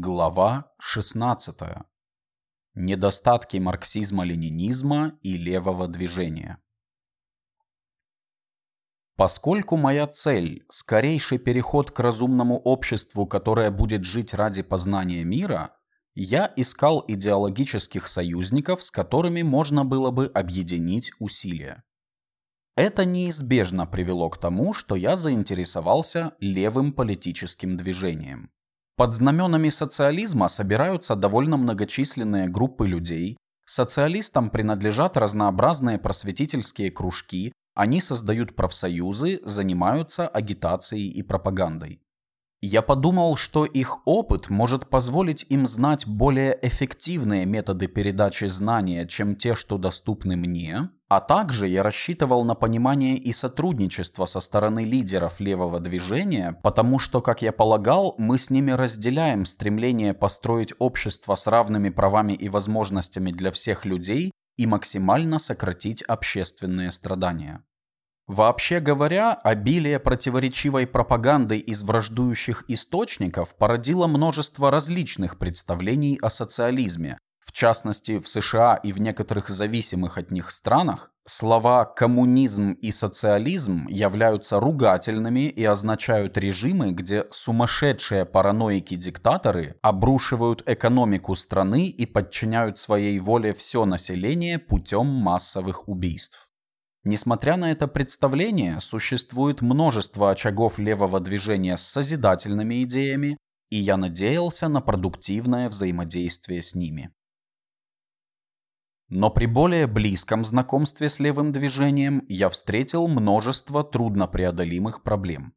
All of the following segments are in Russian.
Глава 16. Недостатки марксизма-ленинизма и левого движения. Поскольку моя цель – скорейший переход к разумному обществу, которое будет жить ради познания мира, я искал идеологических союзников, с которыми можно было бы объединить усилия. Это неизбежно привело к тому, что я заинтересовался левым политическим движением. Под знаменами социализма собираются довольно многочисленные группы людей, социалистам принадлежат разнообразные просветительские кружки, они создают профсоюзы, занимаются агитацией и пропагандой. Я подумал, что их опыт может позволить им знать более эффективные методы передачи знания, чем те, что доступны мне, а также я рассчитывал на понимание и сотрудничество со стороны лидеров левого движения, потому что, как я полагал, мы с ними разделяем стремление построить общество с равными правами и возможностями для всех людей и максимально сократить общественные страдания. Вообще говоря, обилие противоречивой пропаганды из враждующих источников породило множество различных представлений о социализме. В частности, в США и в некоторых зависимых от них странах слова «коммунизм» и «социализм» являются ругательными и означают режимы, где сумасшедшие параноики-диктаторы обрушивают экономику страны и подчиняют своей воле все население путем массовых убийств. Несмотря на это представление, существует множество очагов левого движения с созидательными идеями, и я надеялся на продуктивное взаимодействие с ними. Но при более близком знакомстве с левым движением я встретил множество труднопреодолимых проблем.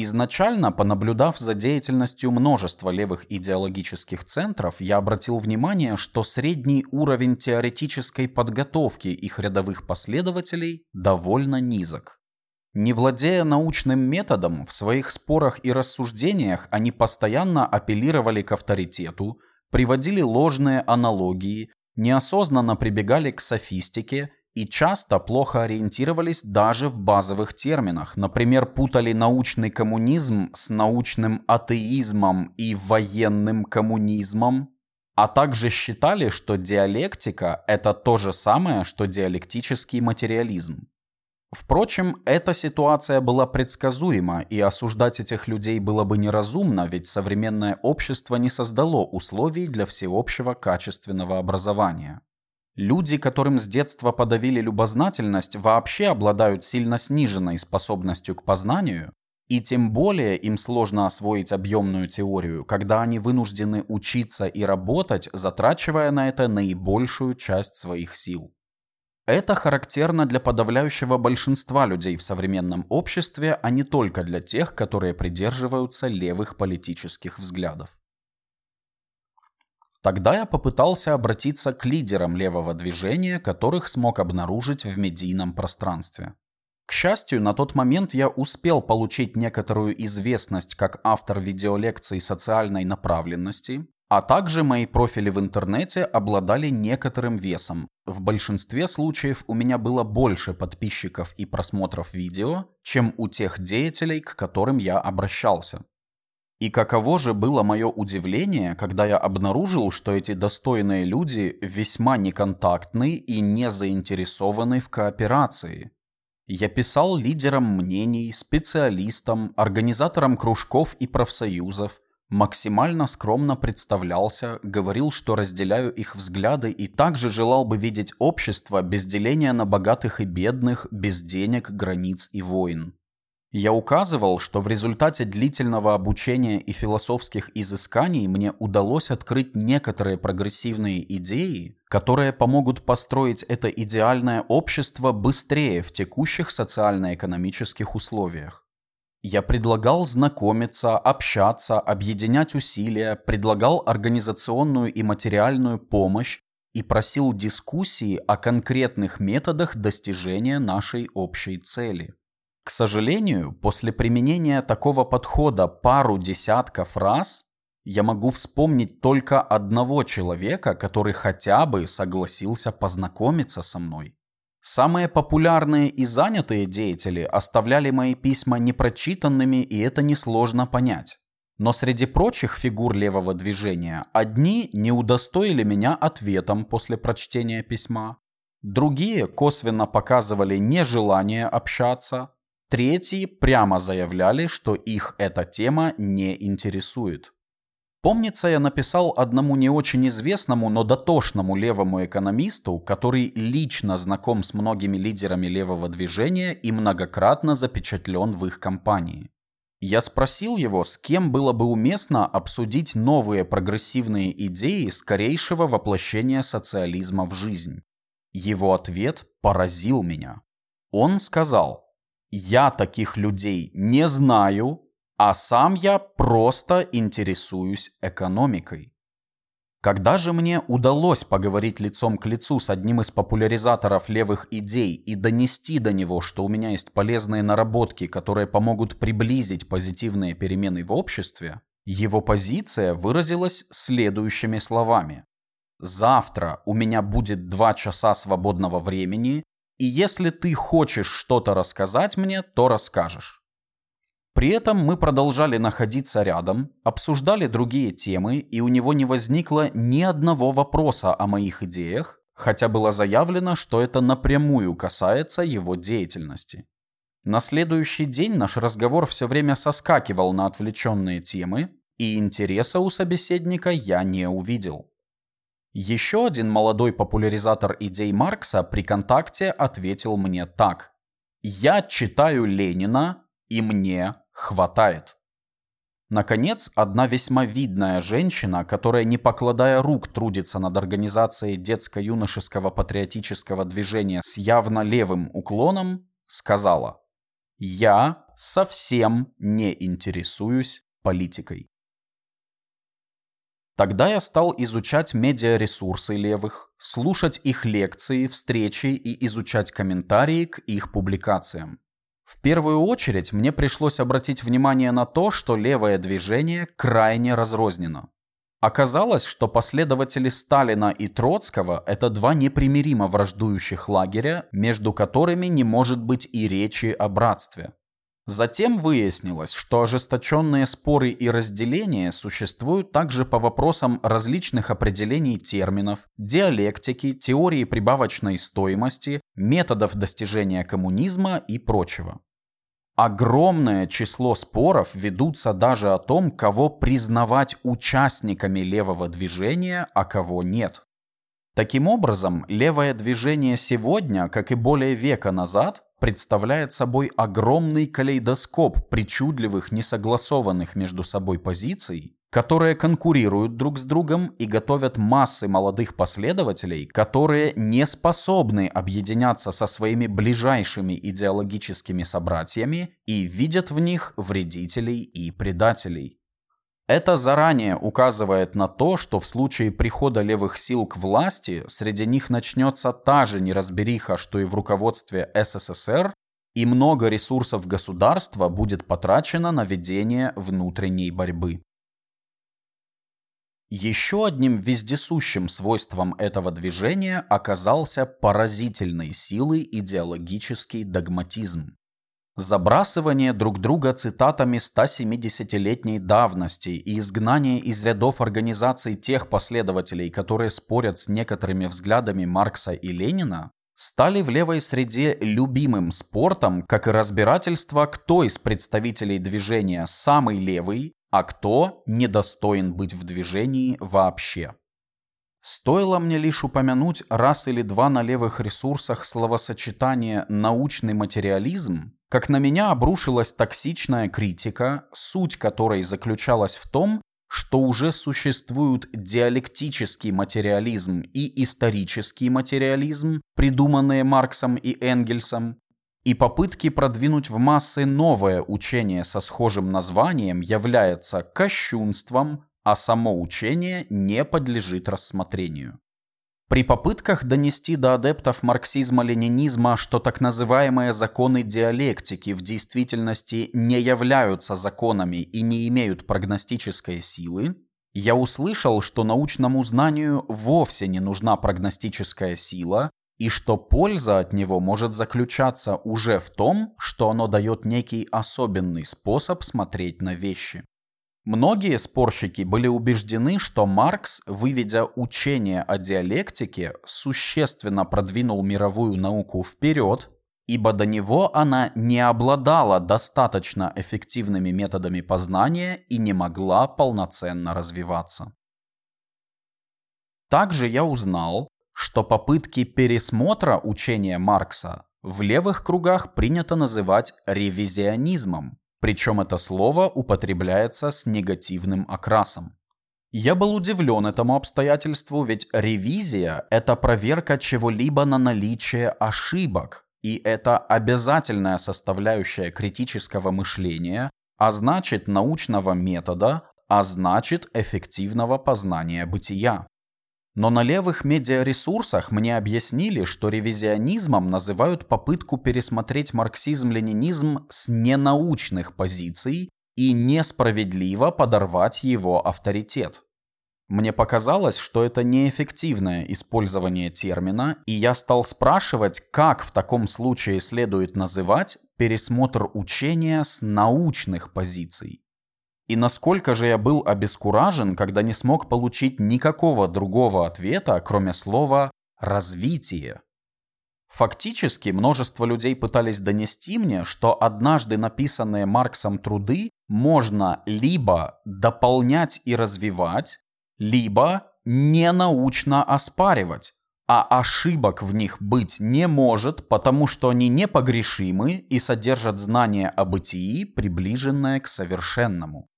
Изначально, понаблюдав за деятельностью множества левых идеологических центров, я обратил внимание, что средний уровень теоретической подготовки их рядовых последователей довольно низок. Не владея научным методом, в своих спорах и рассуждениях они постоянно апеллировали к авторитету, приводили ложные аналогии, неосознанно прибегали к софистике и часто плохо ориентировались даже в базовых терминах. Например, путали научный коммунизм с научным атеизмом и военным коммунизмом, а также считали, что диалектика – это то же самое, что диалектический материализм. Впрочем, эта ситуация была предсказуема, и осуждать этих людей было бы неразумно, ведь современное общество не создало условий для всеобщего качественного образования. Люди, которым с детства подавили любознательность, вообще обладают сильно сниженной способностью к познанию, и тем более им сложно освоить объемную теорию, когда они вынуждены учиться и работать, затрачивая на это наибольшую часть своих сил. Это характерно для подавляющего большинства людей в современном обществе, а не только для тех, которые придерживаются левых политических взглядов. Тогда я попытался обратиться к лидерам левого движения, которых смог обнаружить в медийном пространстве. К счастью, на тот момент я успел получить некоторую известность как автор видеолекций социальной направленности, а также мои профили в интернете обладали некоторым весом. В большинстве случаев у меня было больше подписчиков и просмотров видео, чем у тех деятелей, к которым я обращался. И каково же было мое удивление, когда я обнаружил, что эти достойные люди весьма неконтактны и не заинтересованы в кооперации. Я писал лидерам мнений, специалистам, организаторам кружков и профсоюзов, максимально скромно представлялся, говорил, что разделяю их взгляды и также желал бы видеть общество без деления на богатых и бедных, без денег, границ и войн. Я указывал, что в результате длительного обучения и философских изысканий мне удалось открыть некоторые прогрессивные идеи, которые помогут построить это идеальное общество быстрее в текущих социально-экономических условиях. Я предлагал знакомиться, общаться, объединять усилия, предлагал организационную и материальную помощь и просил дискуссии о конкретных методах достижения нашей общей цели. К сожалению, после применения такого подхода пару десятков раз я могу вспомнить только одного человека, который хотя бы согласился познакомиться со мной. Самые популярные и занятые деятели оставляли мои письма непрочитанными, и это несложно понять. Но среди прочих фигур левого движения одни не удостоили меня ответом после прочтения письма, другие косвенно показывали нежелание общаться, третьи прямо заявляли, что их эта тема не интересует. Помнится, я написал одному не очень известному, но дотошному левому экономисту, который лично знаком с многими лидерами левого движения и многократно запечатлен в их компании. Я спросил его, с кем было бы уместно обсудить новые прогрессивные идеи скорейшего воплощения социализма в жизнь. Его ответ поразил меня. Он сказал, «Я таких людей не знаю, а сам я просто интересуюсь экономикой». Когда же мне удалось поговорить лицом к лицу с одним из популяризаторов левых идей и донести до него, что у меня есть полезные наработки, которые помогут приблизить позитивные перемены в обществе, его позиция выразилась следующими словами. «Завтра у меня будет два часа свободного времени, и если ты хочешь что-то рассказать мне, то расскажешь». При этом мы продолжали находиться рядом, обсуждали другие темы, и у него не возникло ни одного вопроса о моих идеях, хотя было заявлено, что это напрямую касается его деятельности. На следующий день наш разговор все время соскакивал на отвлеченные темы, и интереса у собеседника я не увидел. Еще один молодой популяризатор идей Маркса при контакте ответил мне так. «Я читаю Ленина, и мне хватает. Наконец, одна весьма видная женщина, которая не покладая рук трудится над организацией детско-юношеского патриотического движения с явно левым уклоном, сказала «Я совсем не интересуюсь политикой». Тогда я стал изучать медиаресурсы левых, слушать их лекции, встречи и изучать комментарии к их публикациям. В первую очередь мне пришлось обратить внимание на то, что левое движение крайне разрознено. Оказалось, что последователи Сталина и Троцкого – это два непримиримо враждующих лагеря, между которыми не может быть и речи о братстве. Затем выяснилось, что ожесточенные споры и разделения существуют также по вопросам различных определений терминов, диалектики, теории прибавочной стоимости, методов достижения коммунизма и прочего. Огромное число споров ведутся даже о том, кого признавать участниками левого движения, а кого нет. Таким образом, левое движение сегодня, как и более века назад, представляет собой огромный калейдоскоп причудливых, несогласованных между собой позиций, которые конкурируют друг с другом и готовят массы молодых последователей, которые не способны объединяться со своими ближайшими идеологическими собратьями и видят в них вредителей и предателей. Это заранее указывает на то, что в случае прихода левых сил к власти среди них начнется та же неразбериха, что и в руководстве СССР, и много ресурсов государства будет потрачено на ведение внутренней борьбы. Еще одним вездесущим свойством этого движения оказался поразительной силой идеологический догматизм. Забрасывание друг друга цитатами 170-летней давности и изгнание из рядов организаций тех последователей, которые спорят с некоторыми взглядами Маркса и Ленина, стали в левой среде любимым спортом, как и разбирательство, кто из представителей движения самый левый, а кто недостоин быть в движении вообще. Стоило мне лишь упомянуть раз или два на левых ресурсах словосочетание «научный материализм», как на меня обрушилась токсичная критика, суть которой заключалась в том, что уже существуют диалектический материализм и исторический материализм, придуманные Марксом и Энгельсом, и попытки продвинуть в массы новое учение со схожим названием является кощунством, а само учение не подлежит рассмотрению. При попытках донести до адептов марксизма-ленинизма, что так называемые законы диалектики в действительности не являются законами и не имеют прогностической силы, я услышал, что научному знанию вовсе не нужна прогностическая сила, и что польза от него может заключаться уже в том, что оно дает некий особенный способ смотреть на вещи. Многие спорщики были убеждены, что Маркс, выведя учение о диалектике, существенно продвинул мировую науку вперед, ибо до него она не обладала достаточно эффективными методами познания и не могла полноценно развиваться. Также я узнал, что попытки пересмотра учения Маркса в левых кругах принято называть ревизионизмом, причем это слово употребляется с негативным окрасом. Я был удивлен этому обстоятельству, ведь ревизия – это проверка чего-либо на наличие ошибок, и это обязательная составляющая критического мышления, а значит научного метода, а значит эффективного познания бытия. Но на левых медиаресурсах мне объяснили, что ревизионизмом называют попытку пересмотреть марксизм-ленинизм с ненаучных позиций и несправедливо подорвать его авторитет. Мне показалось, что это неэффективное использование термина, и я стал спрашивать, как в таком случае следует называть пересмотр учения с научных позиций. И насколько же я был обескуражен, когда не смог получить никакого другого ответа, кроме слова «развитие». Фактически, множество людей пытались донести мне, что однажды написанные Марксом труды можно либо дополнять и развивать, либо ненаучно оспаривать, а ошибок в них быть не может, потому что они непогрешимы и содержат знания о бытии, приближенное к совершенному.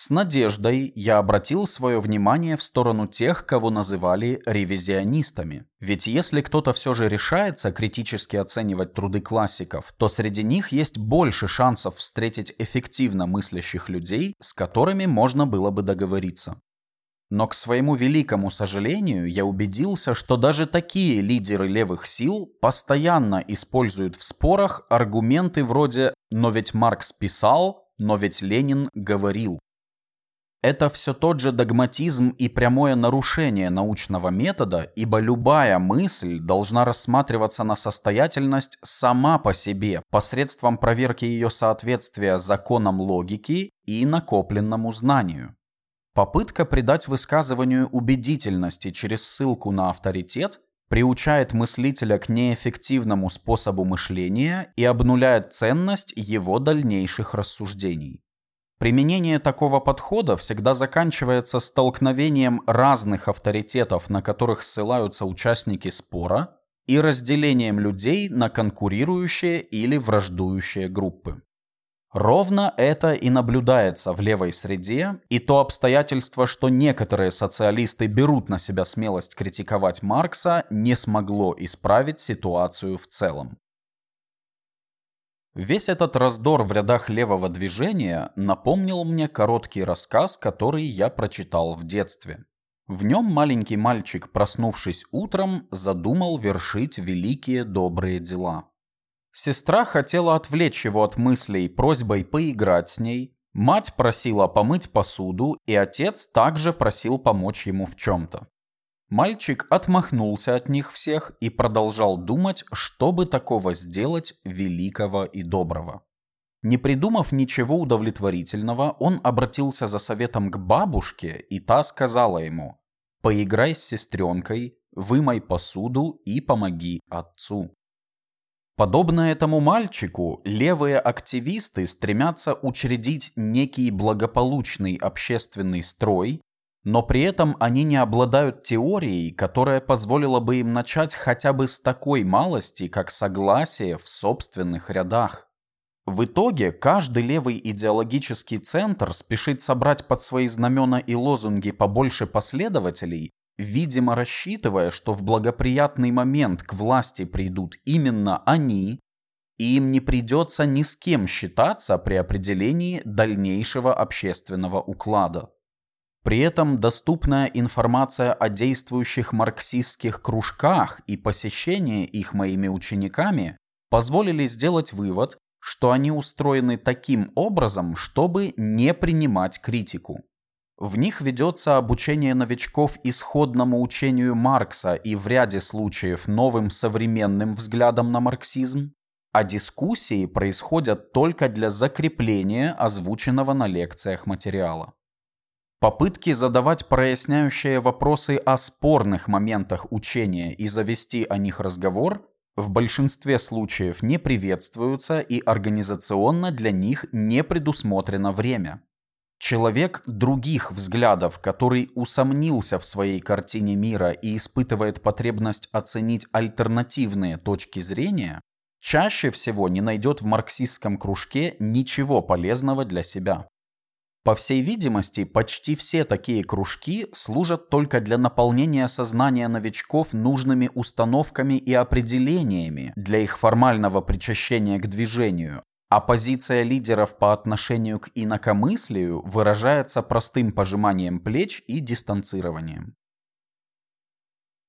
С надеждой я обратил свое внимание в сторону тех, кого называли ревизионистами. Ведь если кто-то все же решается критически оценивать труды классиков, то среди них есть больше шансов встретить эффективно мыслящих людей, с которыми можно было бы договориться. Но к своему великому сожалению я убедился, что даже такие лидеры левых сил постоянно используют в спорах аргументы вроде «но ведь Маркс писал», «но ведь Ленин говорил». Это все тот же догматизм и прямое нарушение научного метода, ибо любая мысль должна рассматриваться на состоятельность сама по себе, посредством проверки ее соответствия законам логики и накопленному знанию. Попытка придать высказыванию убедительности через ссылку на авторитет приучает мыслителя к неэффективному способу мышления и обнуляет ценность его дальнейших рассуждений. Применение такого подхода всегда заканчивается столкновением разных авторитетов, на которых ссылаются участники спора, и разделением людей на конкурирующие или враждующие группы. Ровно это и наблюдается в левой среде, и то обстоятельство, что некоторые социалисты берут на себя смелость критиковать Маркса, не смогло исправить ситуацию в целом. Весь этот раздор в рядах левого движения напомнил мне короткий рассказ, который я прочитал в детстве. В нем маленький мальчик, проснувшись утром, задумал вершить великие добрые дела. Сестра хотела отвлечь его от мыслей просьбой поиграть с ней, мать просила помыть посуду, и отец также просил помочь ему в чем-то. Мальчик отмахнулся от них всех и продолжал думать, что бы такого сделать великого и доброго. Не придумав ничего удовлетворительного, он обратился за советом к бабушке, и та сказала ему «Поиграй с сестренкой, вымой посуду и помоги отцу». Подобно этому мальчику, левые активисты стремятся учредить некий благополучный общественный строй, но при этом они не обладают теорией, которая позволила бы им начать хотя бы с такой малости, как согласие в собственных рядах. В итоге каждый левый идеологический центр спешит собрать под свои знамена и лозунги побольше последователей, видимо рассчитывая, что в благоприятный момент к власти придут именно они, и им не придется ни с кем считаться при определении дальнейшего общественного уклада. При этом доступная информация о действующих марксистских кружках и посещение их моими учениками позволили сделать вывод, что они устроены таким образом, чтобы не принимать критику. В них ведется обучение новичков исходному учению Маркса и в ряде случаев новым современным взглядам на марксизм, а дискуссии происходят только для закрепления озвученного на лекциях материала. Попытки задавать проясняющие вопросы о спорных моментах учения и завести о них разговор в большинстве случаев не приветствуются и организационно для них не предусмотрено время. Человек других взглядов, который усомнился в своей картине мира и испытывает потребность оценить альтернативные точки зрения, чаще всего не найдет в марксистском кружке ничего полезного для себя. По всей видимости, почти все такие кружки служат только для наполнения сознания новичков нужными установками и определениями для их формального причащения к движению, а позиция лидеров по отношению к инакомыслию выражается простым пожиманием плеч и дистанцированием.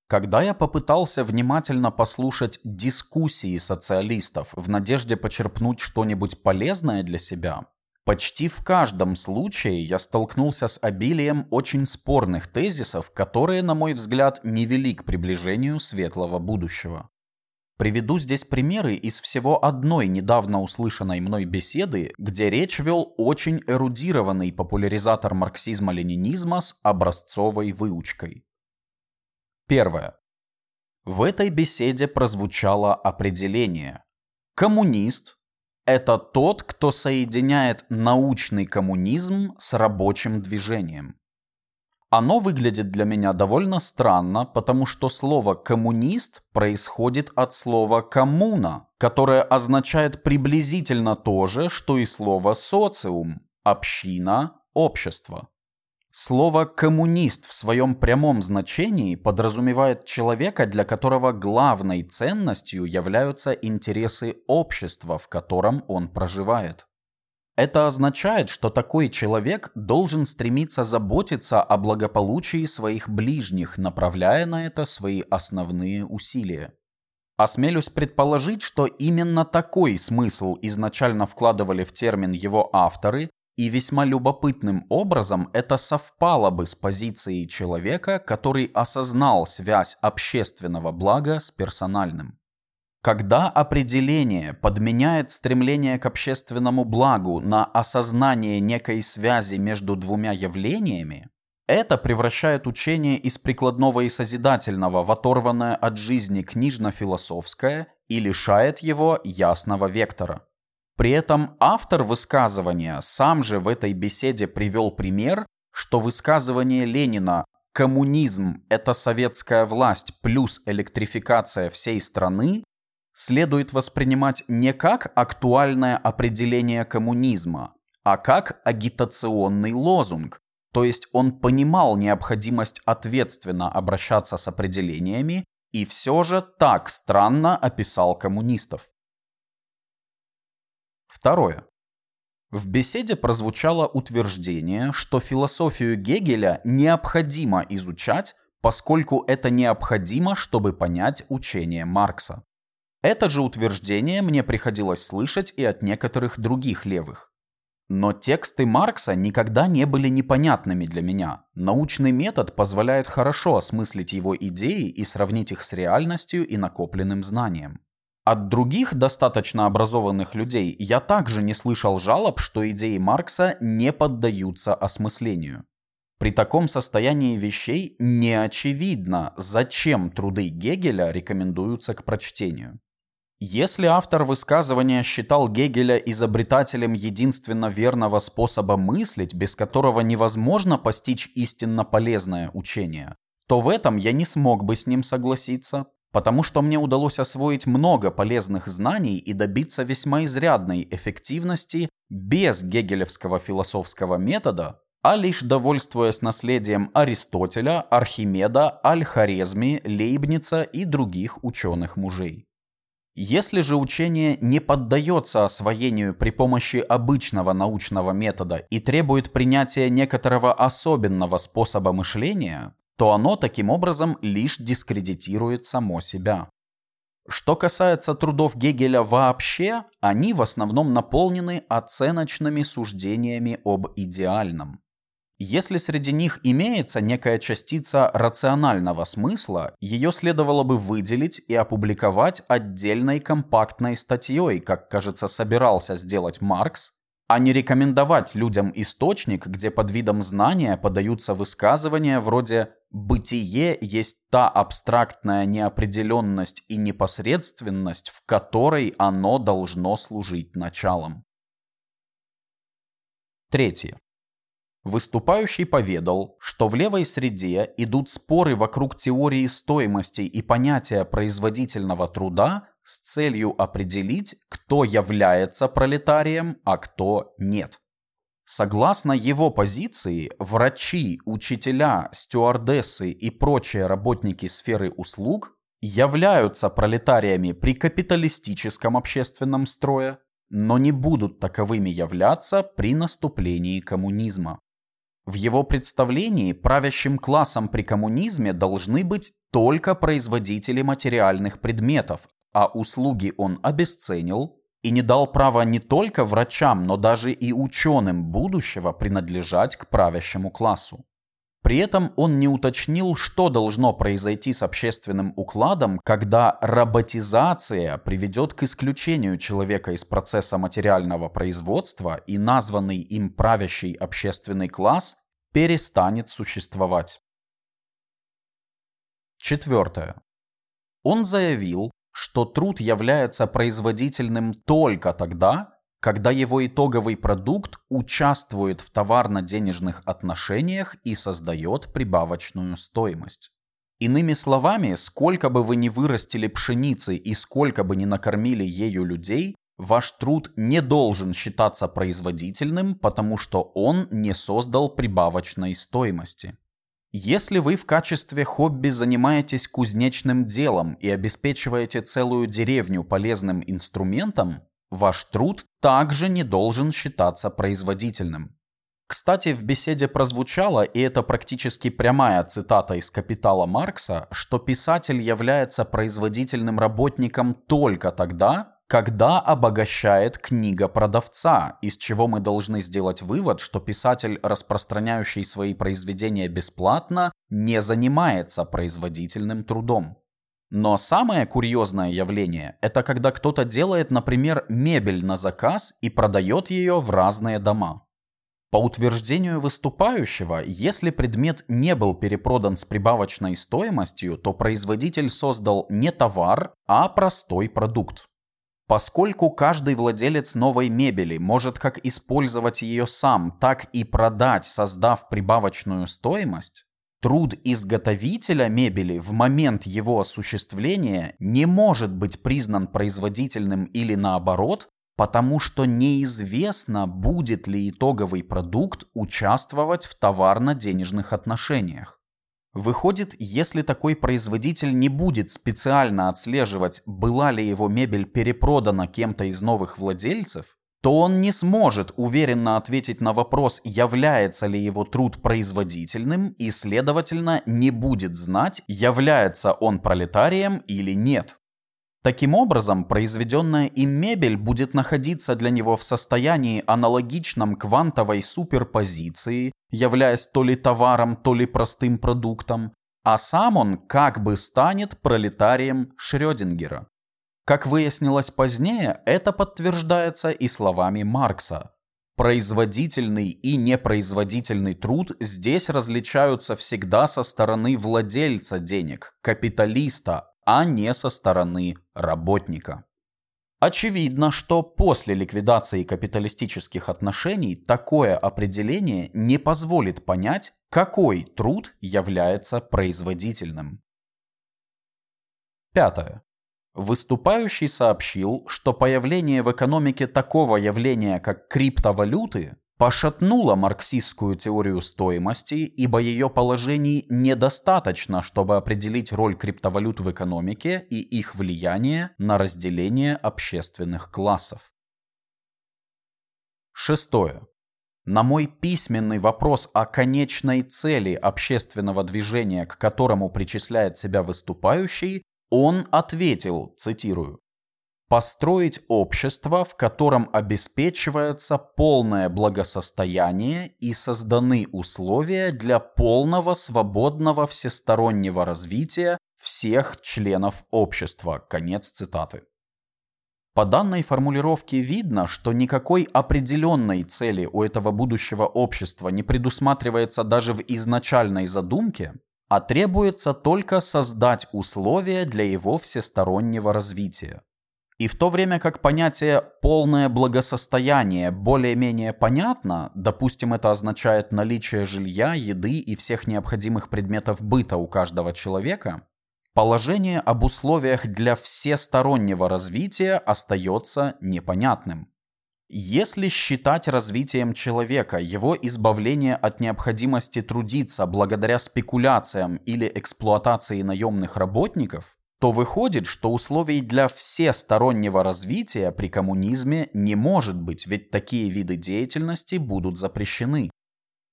Когда я попытался внимательно послушать дискуссии социалистов в надежде почерпнуть что-нибудь полезное для себя, почти в каждом случае я столкнулся с обилием очень спорных тезисов, которые, на мой взгляд, не вели к приближению светлого будущего. Приведу здесь примеры из всего одной недавно услышанной мной беседы, где речь вел очень эрудированный популяризатор марксизма-ленинизма с образцовой выучкой. Первое. В этой беседе прозвучало определение. Коммунист – это тот, кто соединяет научный коммунизм с рабочим движением. Оно выглядит для меня довольно странно, потому что слово «коммунист» происходит от слова «коммуна», которое означает приблизительно то же, что и слово «социум» – община, общество. Слово «коммунист» в своем прямом значении подразумевает человека, для которого главной ценностью являются интересы общества, в котором он проживает. Это означает, что такой человек должен стремиться заботиться о благополучии своих ближних, направляя на это свои основные усилия. Осмелюсь предположить, что именно такой смысл изначально вкладывали в термин его авторы, и весьма любопытным образом это совпало бы с позицией человека, который осознал связь общественного блага с персональным. Когда определение подменяет стремление к общественному благу на осознание некой связи между двумя явлениями, это превращает учение из прикладного и созидательного в оторванное от жизни книжно-философское и лишает его ясного вектора. При этом автор высказывания сам же в этой беседе привел пример, что высказывание Ленина «коммунизм – это советская власть плюс электрификация всей страны» следует воспринимать не как актуальное определение коммунизма, а как агитационный лозунг, то есть он понимал необходимость ответственно обращаться с определениями и все же так странно описал коммунистов. Второе. В беседе прозвучало утверждение, что философию Гегеля необходимо изучать, поскольку это необходимо, чтобы понять учение Маркса. Это же утверждение мне приходилось слышать и от некоторых других левых. Но тексты Маркса никогда не были непонятными для меня. Научный метод позволяет хорошо осмыслить его идеи и сравнить их с реальностью и накопленным знанием. От других достаточно образованных людей я также не слышал жалоб, что идеи Маркса не поддаются осмыслению. При таком состоянии вещей не очевидно, зачем труды Гегеля рекомендуются к прочтению. Если автор высказывания считал Гегеля изобретателем единственно верного способа мыслить, без которого невозможно постичь истинно полезное учение, то в этом я не смог бы с ним согласиться, потому что мне удалось освоить много полезных знаний и добиться весьма изрядной эффективности без гегелевского философского метода, а лишь довольствуясь наследием Аристотеля, Архимеда, Аль-Хорезми, Лейбница и других ученых мужей. Если же учение не поддается освоению при помощи обычного научного метода и требует принятия некоторого особенного способа мышления, то оно таким образом лишь дискредитирует само себя. Что касается трудов Гегеля вообще, они в основном наполнены оценочными суждениями об идеальном. Если среди них имеется некая частица рационального смысла, ее следовало бы выделить и опубликовать отдельной компактной статьей, как, кажется, собирался сделать Маркс, а не рекомендовать людям источник, где под видом знания подаются высказывания вроде «бытие есть та абстрактная неопределенность и непосредственность, в которой оно должно служить началом». Третье. Выступающий поведал, что в левой среде идут споры вокруг теории стоимости и понятия производительного труда с целью определить, кто является пролетарием, а кто нет. Согласно его позиции, врачи, учителя, стюардессы и прочие работники сферы услуг являются пролетариями при капиталистическом общественном строе, но не будут таковыми являться при наступлении коммунизма. В его представлении правящим классом при коммунизме должны быть только производители материальных предметов, а услуги он обесценил и не дал права не только врачам, но даже и ученым будущего принадлежать к правящему классу. При этом он не уточнил, что должно произойти с общественным укладом, когда роботизация приведет к исключению человека из процесса материального производства и названный им правящий общественный класс перестанет существовать. Четвертое. Он заявил, что труд является производительным только тогда, когда его итоговый продукт участвует в товарно-денежных отношениях и создает прибавочную стоимость. Иными словами, сколько бы вы ни вырастили пшеницы и сколько бы ни накормили ею людей, ваш труд не должен считаться производительным, потому что он не создал прибавочной стоимости. Если вы в качестве хобби занимаетесь кузнечным делом и обеспечиваете целую деревню полезным инструментом, Ваш труд также не должен считаться производительным. Кстати, в беседе прозвучало, и это практически прямая цитата из «Капитала» Маркса, что писатель является производительным работником только тогда, когда обогащает книга продавца, из чего мы должны сделать вывод, что писатель, распространяющий свои произведения бесплатно, не занимается производительным трудом. Но самое курьезное явление – это когда кто-то делает, например, мебель на заказ и продает ее в разные дома. По утверждению выступающего, если предмет не был перепродан с прибавочной стоимостью, то производитель создал не товар, а простой продукт. Поскольку каждый владелец новой мебели может как использовать ее сам, так и продать, создав прибавочную стоимость, Труд изготовителя мебели в момент его осуществления не может быть признан производительным или наоборот, потому что неизвестно, будет ли итоговый продукт участвовать в товарно-денежных отношениях. Выходит, если такой производитель не будет специально отслеживать, была ли его мебель перепродана кем-то из новых владельцев, то он не сможет уверенно ответить на вопрос, является ли его труд производительным, и, следовательно, не будет знать, является он пролетарием или нет. Таким образом, произведенная им мебель будет находиться для него в состоянии аналогичном квантовой суперпозиции, являясь то ли товаром, то ли простым продуктом, а сам он как бы станет пролетарием Шрёдингера. Как выяснилось позднее, это подтверждается и словами Маркса. Производительный и непроизводительный труд здесь различаются всегда со стороны владельца денег, капиталиста, а не со стороны работника. Очевидно, что после ликвидации капиталистических отношений такое определение не позволит понять, какой труд является производительным. Пятое. Выступающий сообщил, что появление в экономике такого явления, как криптовалюты, пошатнуло марксистскую теорию стоимости, ибо ее положений недостаточно, чтобы определить роль криптовалют в экономике и их влияние на разделение общественных классов. Шестое. На мой письменный вопрос о конечной цели общественного движения, к которому причисляет себя выступающий, он ответил, цитирую, построить общество, в котором обеспечивается полное благосостояние и созданы условия для полного свободного всестороннего развития всех членов общества. Конец цитаты. По данной формулировке видно, что никакой определенной цели у этого будущего общества не предусматривается даже в изначальной задумке, а требуется только создать условия для его всестороннего развития. И в то время как понятие «полное благосостояние» более-менее понятно, допустим, это означает наличие жилья, еды и всех необходимых предметов быта у каждого человека, Положение об условиях для всестороннего развития остается непонятным. Если считать развитием человека его избавление от необходимости трудиться благодаря спекуляциям или эксплуатации наемных работников, то выходит, что условий для всестороннего развития при коммунизме не может быть, ведь такие виды деятельности будут запрещены.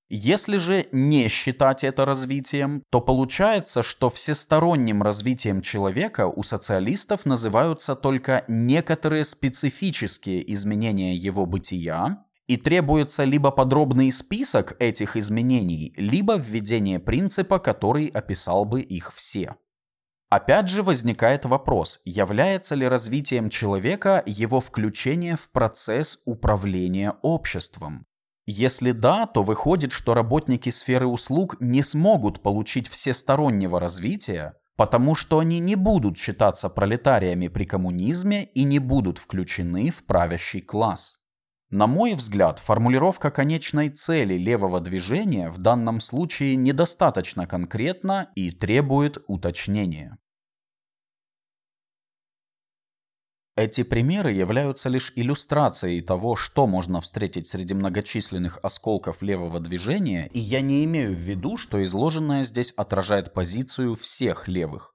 Если же не считать это развитием, то получается, что всесторонним развитием человека у социалистов называются только некоторые специфические изменения его бытия, и требуется либо подробный список этих изменений, либо введение принципа, который описал бы их все. Опять же возникает вопрос, является ли развитием человека его включение в процесс управления обществом? Если да, то выходит, что работники сферы услуг не смогут получить всестороннего развития, потому что они не будут считаться пролетариями при коммунизме и не будут включены в правящий класс. На мой взгляд, формулировка конечной цели левого движения в данном случае недостаточно конкретна и требует уточнения. Эти примеры являются лишь иллюстрацией того, что можно встретить среди многочисленных осколков левого движения, и я не имею в виду, что изложенное здесь отражает позицию всех левых.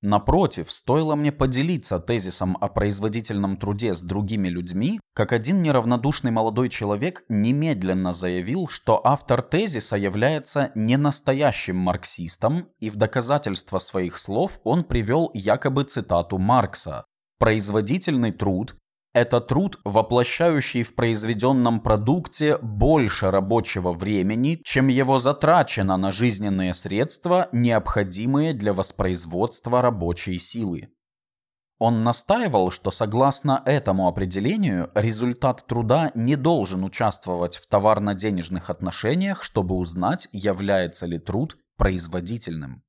Напротив, стоило мне поделиться тезисом о производительном труде с другими людьми, как один неравнодушный молодой человек немедленно заявил, что автор тезиса является не настоящим марксистом, и в доказательство своих слов он привел якобы цитату Маркса Производительный труд – это труд, воплощающий в произведенном продукте больше рабочего времени, чем его затрачено на жизненные средства, необходимые для воспроизводства рабочей силы. Он настаивал, что согласно этому определению результат труда не должен участвовать в товарно-денежных отношениях, чтобы узнать, является ли труд производительным.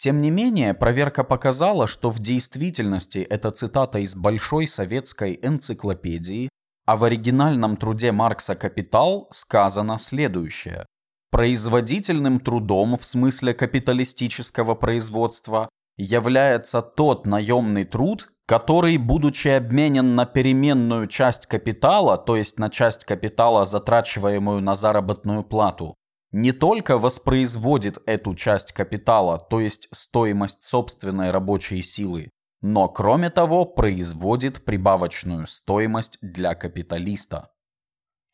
Тем не менее, проверка показала, что в действительности это цитата из Большой советской энциклопедии, а в оригинальном труде Маркса «Капитал» сказано следующее. Производительным трудом в смысле капиталистического производства является тот наемный труд, который, будучи обменен на переменную часть капитала, то есть на часть капитала, затрачиваемую на заработную плату, не только воспроизводит эту часть капитала, то есть стоимость собственной рабочей силы, но кроме того производит прибавочную стоимость для капиталиста.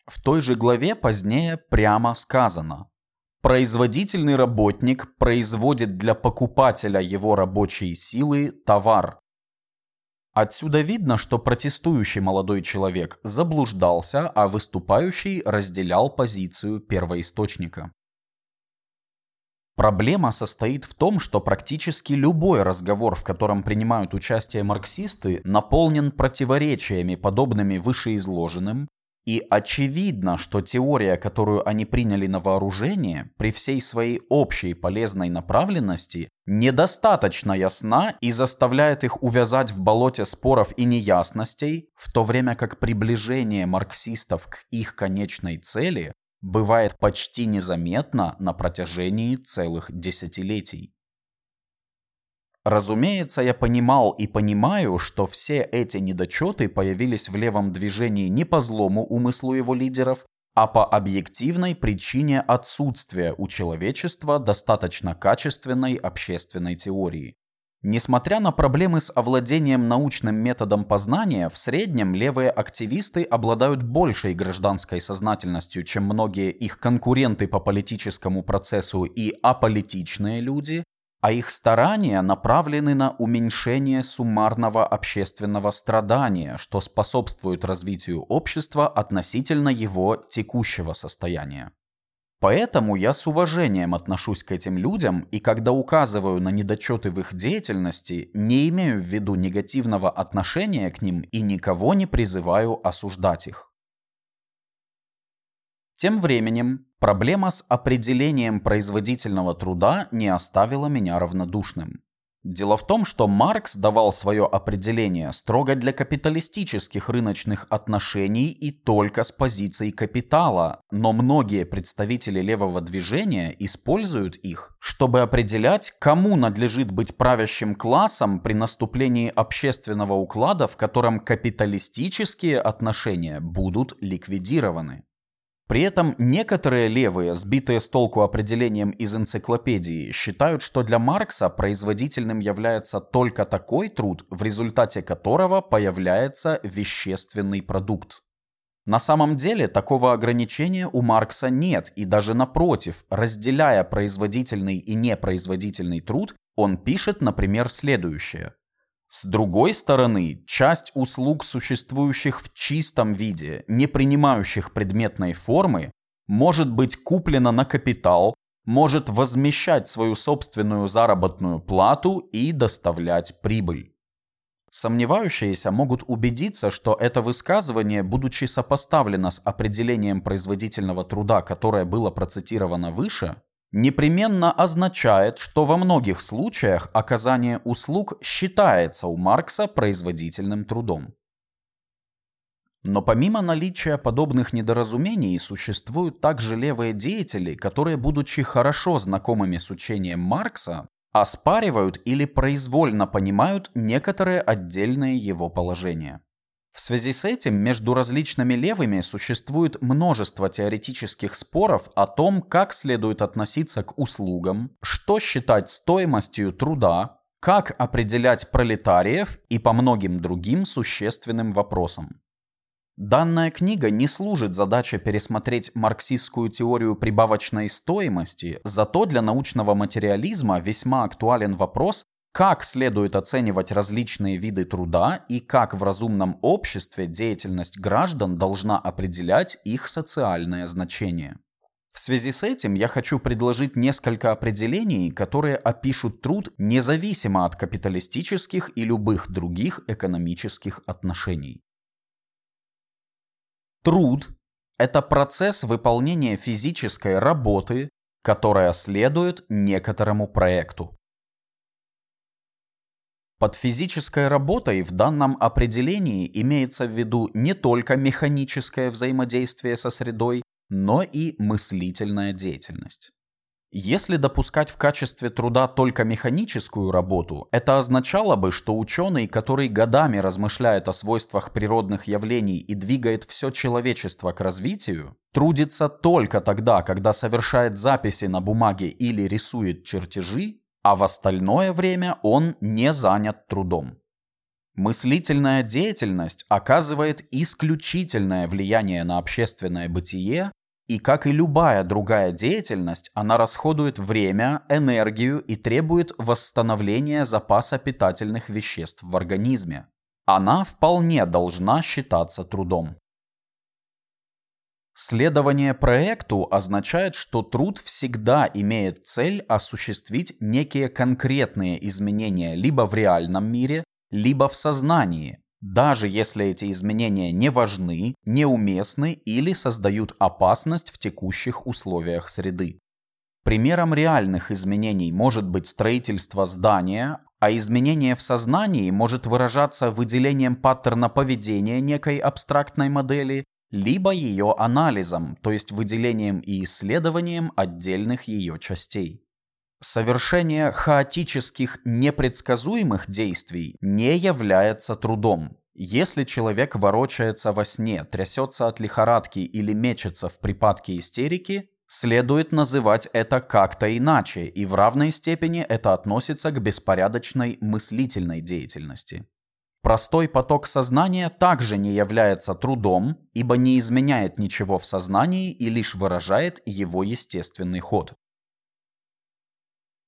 В той же главе позднее прямо сказано Производительный работник производит для покупателя его рабочей силы товар. Отсюда видно, что протестующий молодой человек заблуждался, а выступающий разделял позицию первоисточника. Проблема состоит в том, что практически любой разговор, в котором принимают участие марксисты, наполнен противоречиями, подобными вышеизложенным, и очевидно, что теория, которую они приняли на вооружение, при всей своей общей полезной направленности, недостаточно ясна и заставляет их увязать в болоте споров и неясностей, в то время как приближение марксистов к их конечной цели бывает почти незаметно на протяжении целых десятилетий. Разумеется, я понимал и понимаю, что все эти недочеты появились в левом движении не по злому умыслу его лидеров, а по объективной причине отсутствия у человечества достаточно качественной общественной теории. Несмотря на проблемы с овладением научным методом познания, в среднем левые активисты обладают большей гражданской сознательностью, чем многие их конкуренты по политическому процессу и аполитичные люди, а их старания направлены на уменьшение суммарного общественного страдания, что способствует развитию общества относительно его текущего состояния. Поэтому я с уважением отношусь к этим людям и когда указываю на недочеты в их деятельности, не имею в виду негативного отношения к ним и никого не призываю осуждать их. Тем временем, проблема с определением производительного труда не оставила меня равнодушным. Дело в том, что Маркс давал свое определение строго для капиталистических рыночных отношений и только с позиции капитала, но многие представители левого движения используют их, чтобы определять, кому надлежит быть правящим классом при наступлении общественного уклада, в котором капиталистические отношения будут ликвидированы. При этом некоторые левые, сбитые с толку определением из энциклопедии, считают, что для Маркса производительным является только такой труд, в результате которого появляется вещественный продукт. На самом деле такого ограничения у Маркса нет, и даже напротив, разделяя производительный и непроизводительный труд, он пишет, например, следующее. С другой стороны, часть услуг, существующих в чистом виде, не принимающих предметной формы, может быть куплена на капитал, может возмещать свою собственную заработную плату и доставлять прибыль. Сомневающиеся могут убедиться, что это высказывание, будучи сопоставлено с определением производительного труда, которое было процитировано выше, непременно означает, что во многих случаях оказание услуг считается у Маркса производительным трудом. Но помимо наличия подобных недоразумений, существуют также левые деятели, которые, будучи хорошо знакомыми с учением Маркса, оспаривают или произвольно понимают некоторые отдельные его положения. В связи с этим между различными левыми существует множество теоретических споров о том, как следует относиться к услугам, что считать стоимостью труда, как определять пролетариев и по многим другим существенным вопросам. Данная книга не служит задаче пересмотреть марксистскую теорию прибавочной стоимости, зато для научного материализма весьма актуален вопрос как следует оценивать различные виды труда и как в разумном обществе деятельность граждан должна определять их социальное значение. В связи с этим я хочу предложить несколько определений, которые опишут труд независимо от капиталистических и любых других экономических отношений. Труд – это процесс выполнения физической работы, которая следует некоторому проекту. Под физической работой в данном определении имеется в виду не только механическое взаимодействие со средой, но и мыслительная деятельность. Если допускать в качестве труда только механическую работу, это означало бы, что ученый, который годами размышляет о свойствах природных явлений и двигает все человечество к развитию, трудится только тогда, когда совершает записи на бумаге или рисует чертежи, а в остальное время он не занят трудом. Мыслительная деятельность оказывает исключительное влияние на общественное бытие, и как и любая другая деятельность, она расходует время, энергию и требует восстановления запаса питательных веществ в организме. Она вполне должна считаться трудом. Следование проекту означает, что труд всегда имеет цель осуществить некие конкретные изменения либо в реальном мире, либо в сознании, даже если эти изменения не важны, неуместны или создают опасность в текущих условиях среды. Примером реальных изменений может быть строительство здания, а изменение в сознании может выражаться выделением паттерна поведения некой абстрактной модели либо ее анализом, то есть выделением и исследованием отдельных ее частей. Совершение хаотических непредсказуемых действий не является трудом. Если человек ворочается во сне, трясется от лихорадки или мечется в припадке истерики, следует называть это как-то иначе, и в равной степени это относится к беспорядочной мыслительной деятельности. Простой поток сознания также не является трудом, ибо не изменяет ничего в сознании и лишь выражает его естественный ход.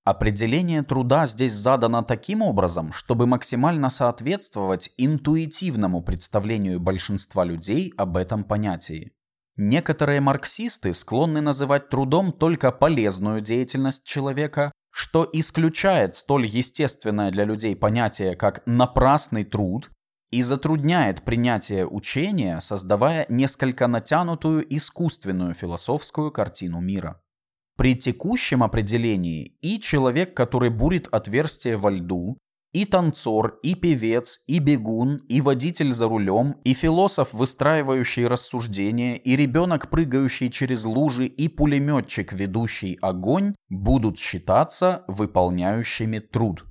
Определение труда здесь задано таким образом, чтобы максимально соответствовать интуитивному представлению большинства людей об этом понятии. Некоторые марксисты склонны называть трудом только полезную деятельность человека, что исключает столь естественное для людей понятие, как напрасный труд, и затрудняет принятие учения, создавая несколько натянутую искусственную философскую картину мира. При текущем определении и человек, который бурит отверстие во льду, и танцор, и певец, и бегун, и водитель за рулем, и философ, выстраивающий рассуждения, и ребенок, прыгающий через лужи, и пулеметчик, ведущий огонь, будут считаться выполняющими труд.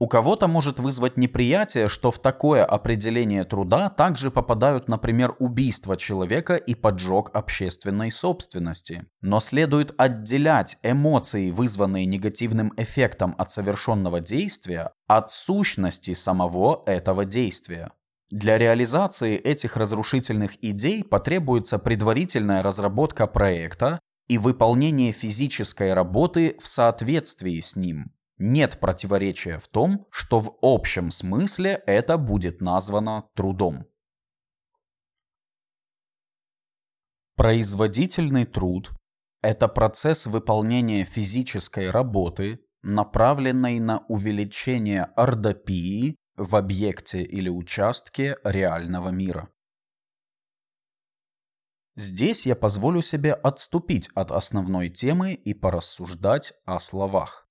У кого-то может вызвать неприятие, что в такое определение труда также попадают, например, убийство человека и поджог общественной собственности. Но следует отделять эмоции, вызванные негативным эффектом от совершенного действия, от сущности самого этого действия. Для реализации этих разрушительных идей потребуется предварительная разработка проекта и выполнение физической работы в соответствии с ним. Нет противоречия в том, что в общем смысле это будет названо трудом. Производительный труд – это процесс выполнения физической работы, направленной на увеличение ордопии в объекте или участке реального мира. Здесь я позволю себе отступить от основной темы и порассуждать о словах.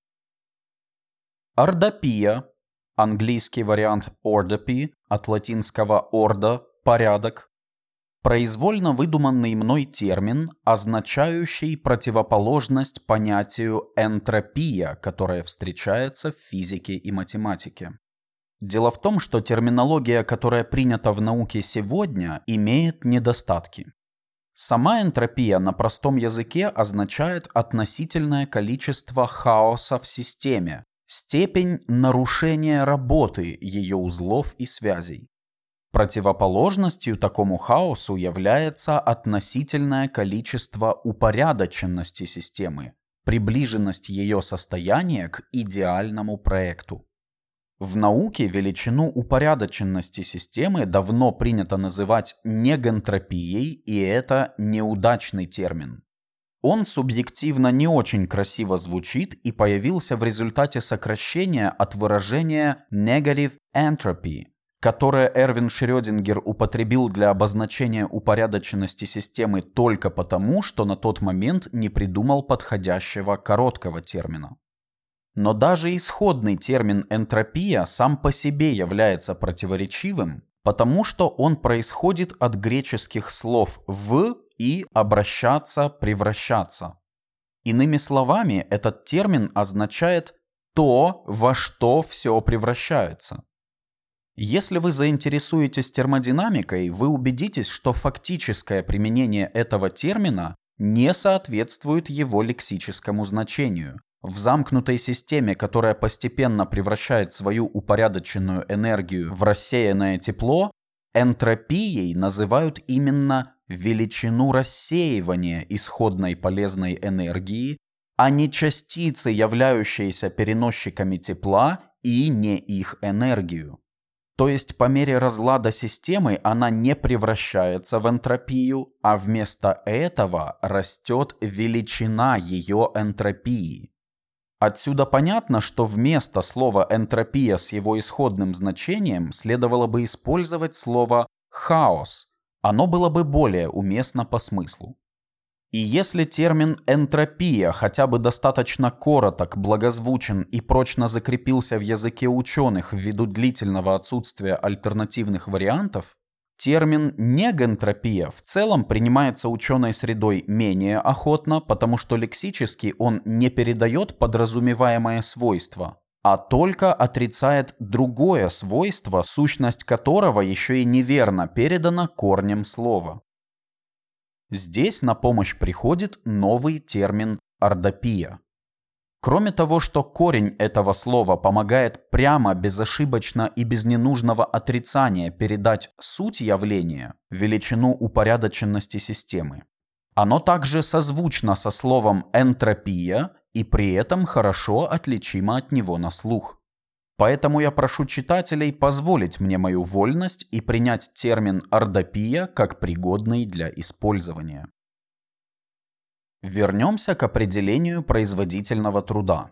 Ордопия, английский вариант ordopi, от латинского ordo – порядок, произвольно выдуманный мной термин, означающий противоположность понятию энтропия, которое встречается в физике и математике. Дело в том, что терминология, которая принята в науке сегодня, имеет недостатки. Сама энтропия на простом языке означает относительное количество хаоса в системе, степень нарушения работы ее узлов и связей. Противоположностью такому хаосу является относительное количество упорядоченности системы, приближенность ее состояния к идеальному проекту. В науке величину упорядоченности системы давно принято называть негантропией, и это неудачный термин. Он субъективно не очень красиво звучит и появился в результате сокращения от выражения negative entropy, которое Эрвин Шрёдингер употребил для обозначения упорядоченности системы только потому, что на тот момент не придумал подходящего короткого термина. Но даже исходный термин энтропия сам по себе является противоречивым, потому что он происходит от греческих слов «в» и «обращаться», «превращаться». Иными словами, этот термин означает то, во что все превращается. Если вы заинтересуетесь термодинамикой, вы убедитесь, что фактическое применение этого термина не соответствует его лексическому значению, в замкнутой системе, которая постепенно превращает свою упорядоченную энергию в рассеянное тепло, энтропией называют именно величину рассеивания исходной полезной энергии, а не частицы, являющиеся переносчиками тепла, и не их энергию. То есть по мере разлада системы она не превращается в энтропию, а вместо этого растет величина ее энтропии. Отсюда понятно, что вместо слова «энтропия» с его исходным значением следовало бы использовать слово «хаос». Оно было бы более уместно по смыслу. И если термин «энтропия» хотя бы достаточно короток, благозвучен и прочно закрепился в языке ученых ввиду длительного отсутствия альтернативных вариантов, Термин негентропия в целом принимается ученой средой менее охотно, потому что лексически он не передает подразумеваемое свойство, а только отрицает другое свойство, сущность которого еще и неверно передана корнем слова. Здесь на помощь приходит новый термин ордопия. Кроме того, что корень этого слова помогает прямо, безошибочно и без ненужного отрицания передать суть явления, величину упорядоченности системы, оно также созвучно со словом «энтропия» и при этом хорошо отличима от него на слух. Поэтому я прошу читателей позволить мне мою вольность и принять термин «ордопия» как пригодный для использования. Вернемся к определению производительного труда.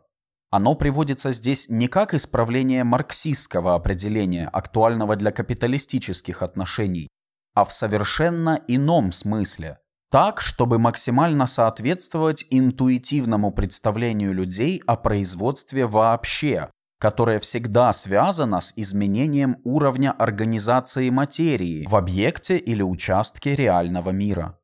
Оно приводится здесь не как исправление марксистского определения, актуального для капиталистических отношений, а в совершенно ином смысле. Так, чтобы максимально соответствовать интуитивному представлению людей о производстве вообще, которое всегда связано с изменением уровня организации материи в объекте или участке реального мира.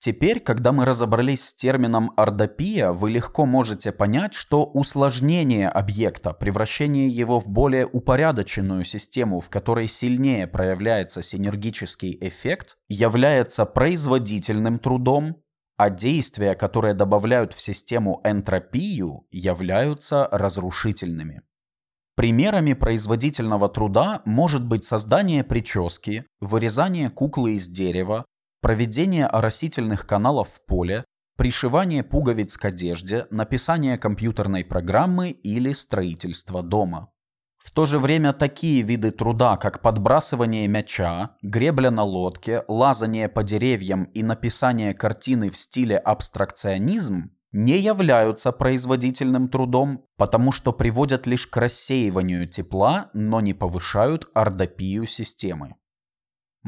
Теперь, когда мы разобрались с термином ордопия, вы легко можете понять, что усложнение объекта, превращение его в более упорядоченную систему, в которой сильнее проявляется синергический эффект, является производительным трудом, а действия, которые добавляют в систему энтропию, являются разрушительными. Примерами производительного труда может быть создание прически, вырезание куклы из дерева, проведение оросительных каналов в поле, пришивание пуговиц к одежде, написание компьютерной программы или строительство дома. В то же время такие виды труда, как подбрасывание мяча, гребля на лодке, лазание по деревьям и написание картины в стиле абстракционизм, не являются производительным трудом, потому что приводят лишь к рассеиванию тепла, но не повышают ордопию системы.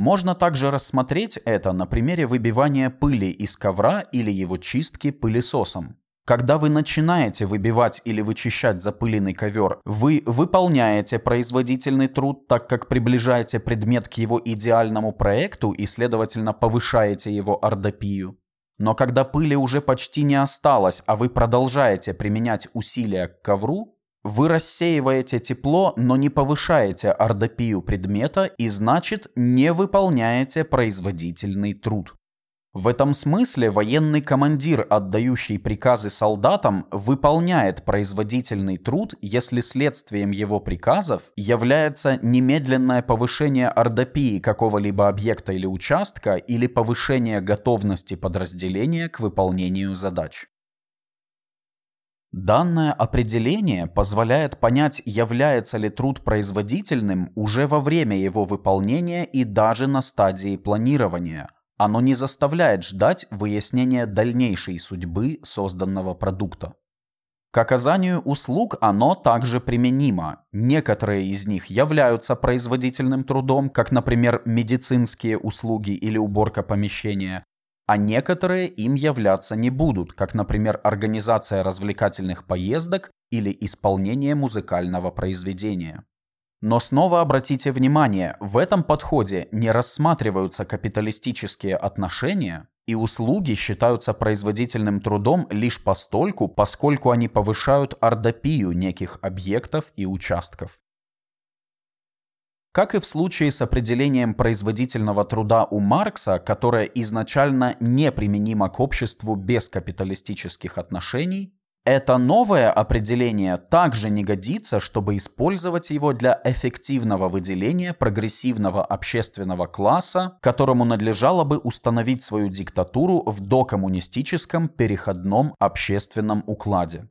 Можно также рассмотреть это на примере выбивания пыли из ковра или его чистки пылесосом. Когда вы начинаете выбивать или вычищать запыленный ковер, вы выполняете производительный труд, так как приближаете предмет к его идеальному проекту и, следовательно, повышаете его ордопию. Но когда пыли уже почти не осталось, а вы продолжаете применять усилия к ковру, вы рассеиваете тепло, но не повышаете ордопию предмета и значит не выполняете производительный труд. В этом смысле военный командир, отдающий приказы солдатам, выполняет производительный труд, если следствием его приказов является немедленное повышение ордопии какого-либо объекта или участка или повышение готовности подразделения к выполнению задач. Данное определение позволяет понять, является ли труд производительным уже во время его выполнения и даже на стадии планирования. Оно не заставляет ждать выяснения дальнейшей судьбы созданного продукта. К оказанию услуг оно также применимо. Некоторые из них являются производительным трудом, как, например, медицинские услуги или уборка помещения, а некоторые им являться не будут, как, например, организация развлекательных поездок или исполнение музыкального произведения. Но снова обратите внимание, в этом подходе не рассматриваются капиталистические отношения, и услуги считаются производительным трудом лишь постольку, поскольку они повышают ордопию неких объектов и участков. Как и в случае с определением производительного труда у Маркса, которое изначально не применимо к обществу без капиталистических отношений, это новое определение также не годится, чтобы использовать его для эффективного выделения прогрессивного общественного класса, которому надлежало бы установить свою диктатуру в докоммунистическом переходном общественном укладе.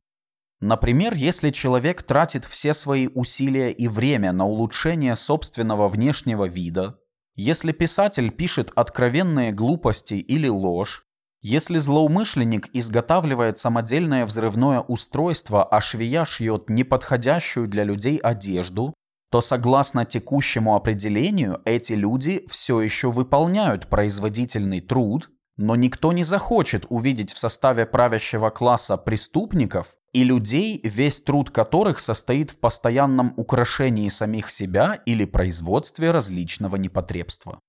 Например, если человек тратит все свои усилия и время на улучшение собственного внешнего вида, если писатель пишет откровенные глупости или ложь, если злоумышленник изготавливает самодельное взрывное устройство, а швея шьет неподходящую для людей одежду, то согласно текущему определению эти люди все еще выполняют производительный труд, но никто не захочет увидеть в составе правящего класса преступников, и людей, весь труд которых состоит в постоянном украшении самих себя или производстве различного непотребства.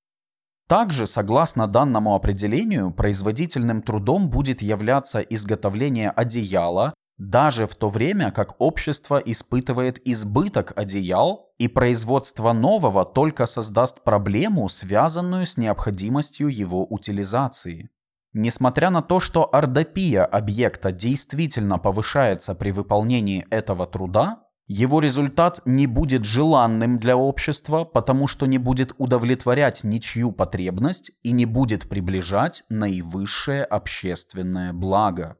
Также, согласно данному определению, производительным трудом будет являться изготовление одеяла, даже в то время как общество испытывает избыток одеял, и производство нового только создаст проблему, связанную с необходимостью его утилизации. Несмотря на то, что ордопия объекта действительно повышается при выполнении этого труда, его результат не будет желанным для общества, потому что не будет удовлетворять ничью потребность и не будет приближать наивысшее общественное благо.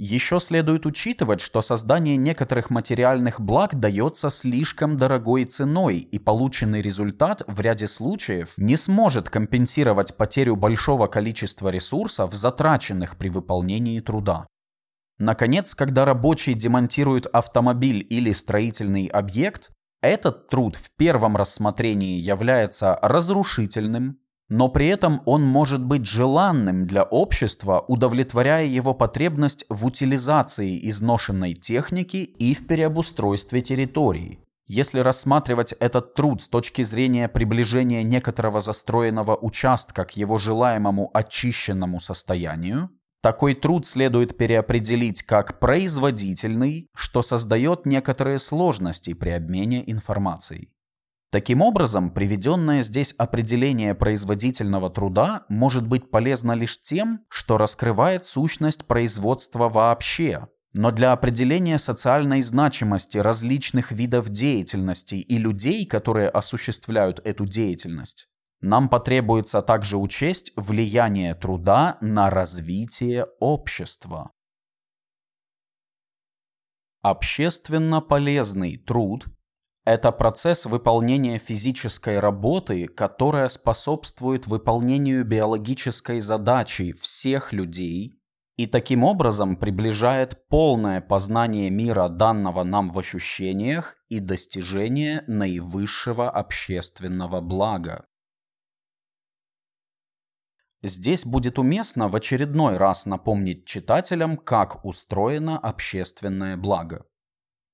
Еще следует учитывать, что создание некоторых материальных благ дается слишком дорогой ценой, и полученный результат в ряде случаев не сможет компенсировать потерю большого количества ресурсов, затраченных при выполнении труда. Наконец, когда рабочий демонтирует автомобиль или строительный объект, этот труд в первом рассмотрении является разрушительным, но при этом он может быть желанным для общества, удовлетворяя его потребность в утилизации изношенной техники и в переобустройстве территории. Если рассматривать этот труд с точки зрения приближения некоторого застроенного участка к его желаемому очищенному состоянию, такой труд следует переопределить как производительный, что создает некоторые сложности при обмене информацией. Таким образом, приведенное здесь определение производительного труда может быть полезно лишь тем, что раскрывает сущность производства вообще. Но для определения социальной значимости различных видов деятельности и людей, которые осуществляют эту деятельность, нам потребуется также учесть влияние труда на развитие общества. Общественно полезный труд это процесс выполнения физической работы, которая способствует выполнению биологической задачи всех людей и таким образом приближает полное познание мира, данного нам в ощущениях, и достижение наивысшего общественного блага. Здесь будет уместно в очередной раз напомнить читателям, как устроено общественное благо.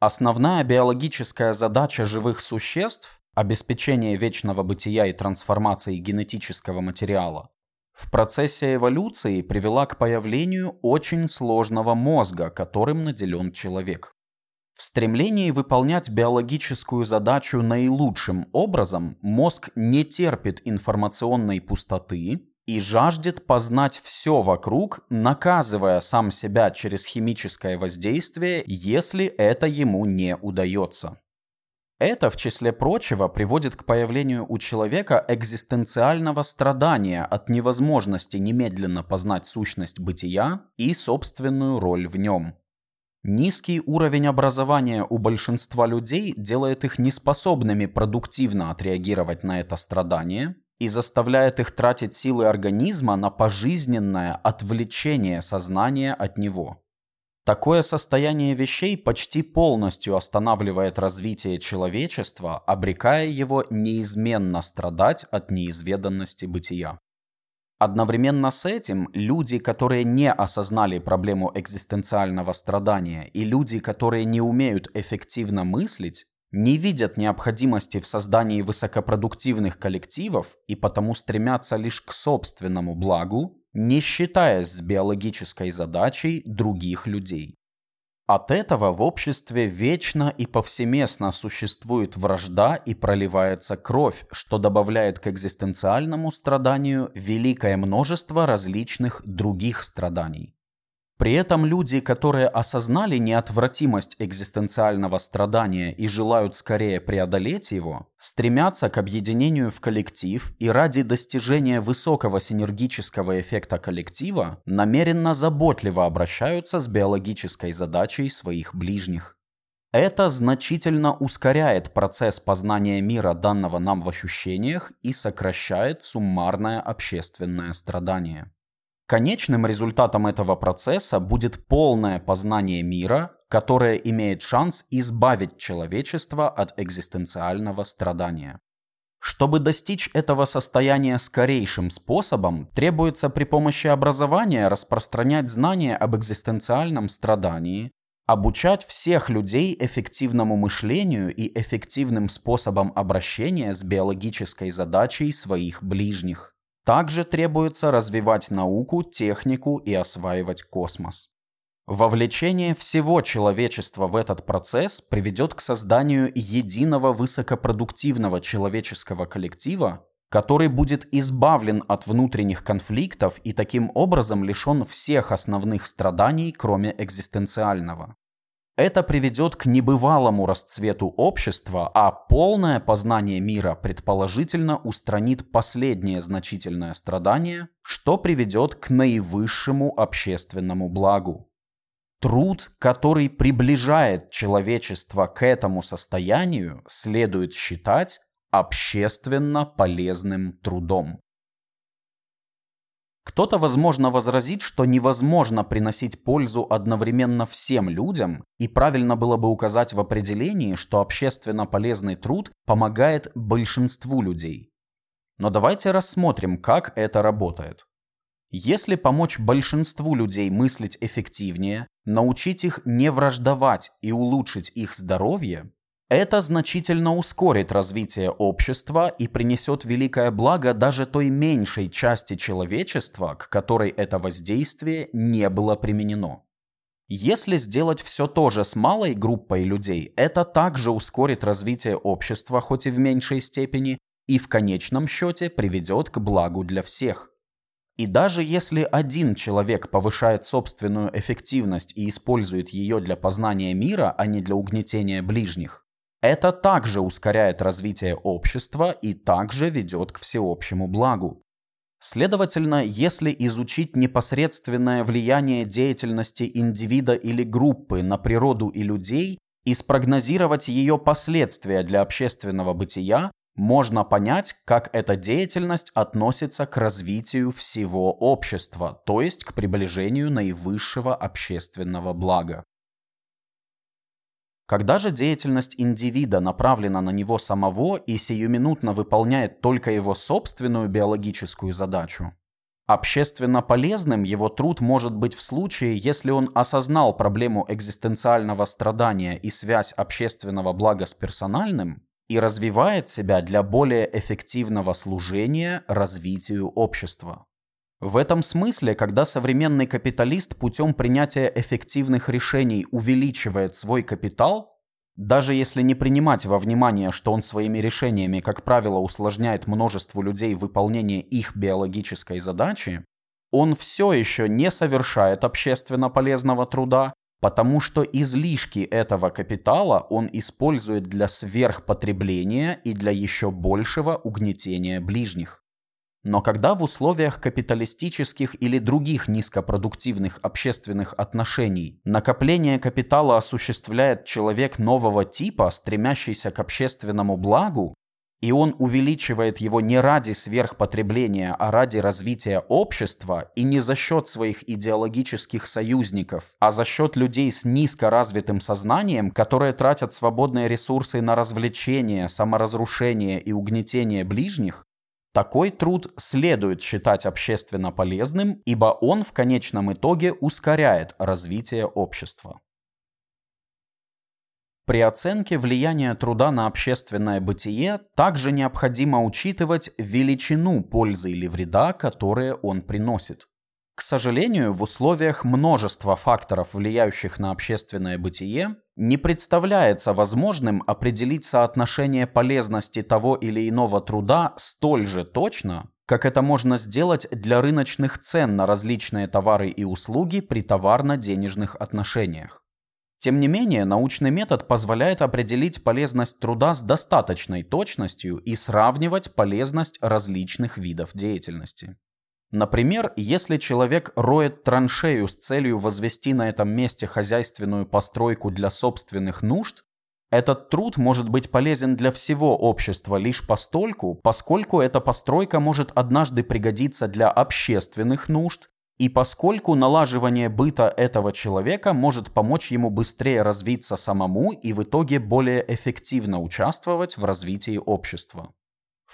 Основная биологическая задача живых существ – обеспечение вечного бытия и трансформации генетического материала – в процессе эволюции привела к появлению очень сложного мозга, которым наделен человек. В стремлении выполнять биологическую задачу наилучшим образом мозг не терпит информационной пустоты и жаждет познать все вокруг, наказывая сам себя через химическое воздействие, если это ему не удается. Это, в числе прочего, приводит к появлению у человека экзистенциального страдания от невозможности немедленно познать сущность бытия и собственную роль в нем. Низкий уровень образования у большинства людей делает их неспособными продуктивно отреагировать на это страдание и заставляет их тратить силы организма на пожизненное отвлечение сознания от него. Такое состояние вещей почти полностью останавливает развитие человечества, обрекая его неизменно страдать от неизведанности бытия. Одновременно с этим люди, которые не осознали проблему экзистенциального страдания, и люди, которые не умеют эффективно мыслить, не видят необходимости в создании высокопродуктивных коллективов и потому стремятся лишь к собственному благу, не считаясь с биологической задачей других людей. От этого в обществе вечно и повсеместно существует вражда и проливается кровь, что добавляет к экзистенциальному страданию великое множество различных других страданий. При этом люди, которые осознали неотвратимость экзистенциального страдания и желают скорее преодолеть его, стремятся к объединению в коллектив и ради достижения высокого синергического эффекта коллектива намеренно заботливо обращаются с биологической задачей своих ближних. Это значительно ускоряет процесс познания мира, данного нам в ощущениях, и сокращает суммарное общественное страдание. Конечным результатом этого процесса будет полное познание мира, которое имеет шанс избавить человечество от экзистенциального страдания. Чтобы достичь этого состояния скорейшим способом, требуется при помощи образования распространять знания об экзистенциальном страдании, обучать всех людей эффективному мышлению и эффективным способам обращения с биологической задачей своих ближних. Также требуется развивать науку, технику и осваивать космос. Вовлечение всего человечества в этот процесс приведет к созданию единого высокопродуктивного человеческого коллектива, который будет избавлен от внутренних конфликтов и таким образом лишен всех основных страданий, кроме экзистенциального. Это приведет к небывалому расцвету общества, а полное познание мира предположительно устранит последнее значительное страдание, что приведет к наивысшему общественному благу. Труд, который приближает человечество к этому состоянию, следует считать общественно полезным трудом. Кто-то, возможно, возразит, что невозможно приносить пользу одновременно всем людям, и правильно было бы указать в определении, что общественно полезный труд помогает большинству людей. Но давайте рассмотрим, как это работает. Если помочь большинству людей мыслить эффективнее, научить их не враждовать и улучшить их здоровье, это значительно ускорит развитие общества и принесет великое благо даже той меньшей части человечества, к которой это воздействие не было применено. Если сделать все то же с малой группой людей, это также ускорит развитие общества, хоть и в меньшей степени, и в конечном счете приведет к благу для всех. И даже если один человек повышает собственную эффективность и использует ее для познания мира, а не для угнетения ближних, это также ускоряет развитие общества и также ведет к всеобщему благу. Следовательно, если изучить непосредственное влияние деятельности индивида или группы на природу и людей и спрогнозировать ее последствия для общественного бытия, можно понять, как эта деятельность относится к развитию всего общества, то есть к приближению наивысшего общественного блага. Когда же деятельность индивида направлена на него самого и сиюминутно выполняет только его собственную биологическую задачу, общественно полезным его труд может быть в случае, если он осознал проблему экзистенциального страдания и связь общественного блага с персональным и развивает себя для более эффективного служения развитию общества. В этом смысле, когда современный капиталист путем принятия эффективных решений увеличивает свой капитал, даже если не принимать во внимание, что он своими решениями, как правило, усложняет множеству людей выполнение их биологической задачи, он все еще не совершает общественно полезного труда, потому что излишки этого капитала он использует для сверхпотребления и для еще большего угнетения ближних. Но когда в условиях капиталистических или других низкопродуктивных общественных отношений накопление капитала осуществляет человек нового типа, стремящийся к общественному благу, и он увеличивает его не ради сверхпотребления, а ради развития общества и не за счет своих идеологических союзников, а за счет людей с низкоразвитым сознанием, которые тратят свободные ресурсы на развлечение, саморазрушение и угнетение ближних, такой труд следует считать общественно полезным, ибо он в конечном итоге ускоряет развитие общества. При оценке влияния труда на общественное бытие также необходимо учитывать величину пользы или вреда, которые он приносит. К сожалению, в условиях множества факторов, влияющих на общественное бытие, не представляется возможным определить соотношение полезности того или иного труда столь же точно, как это можно сделать для рыночных цен на различные товары и услуги при товарно-денежных отношениях. Тем не менее, научный метод позволяет определить полезность труда с достаточной точностью и сравнивать полезность различных видов деятельности. Например, если человек роет траншею с целью возвести на этом месте хозяйственную постройку для собственных нужд, этот труд может быть полезен для всего общества лишь постольку, поскольку эта постройка может однажды пригодиться для общественных нужд, и поскольку налаживание быта этого человека может помочь ему быстрее развиться самому и в итоге более эффективно участвовать в развитии общества.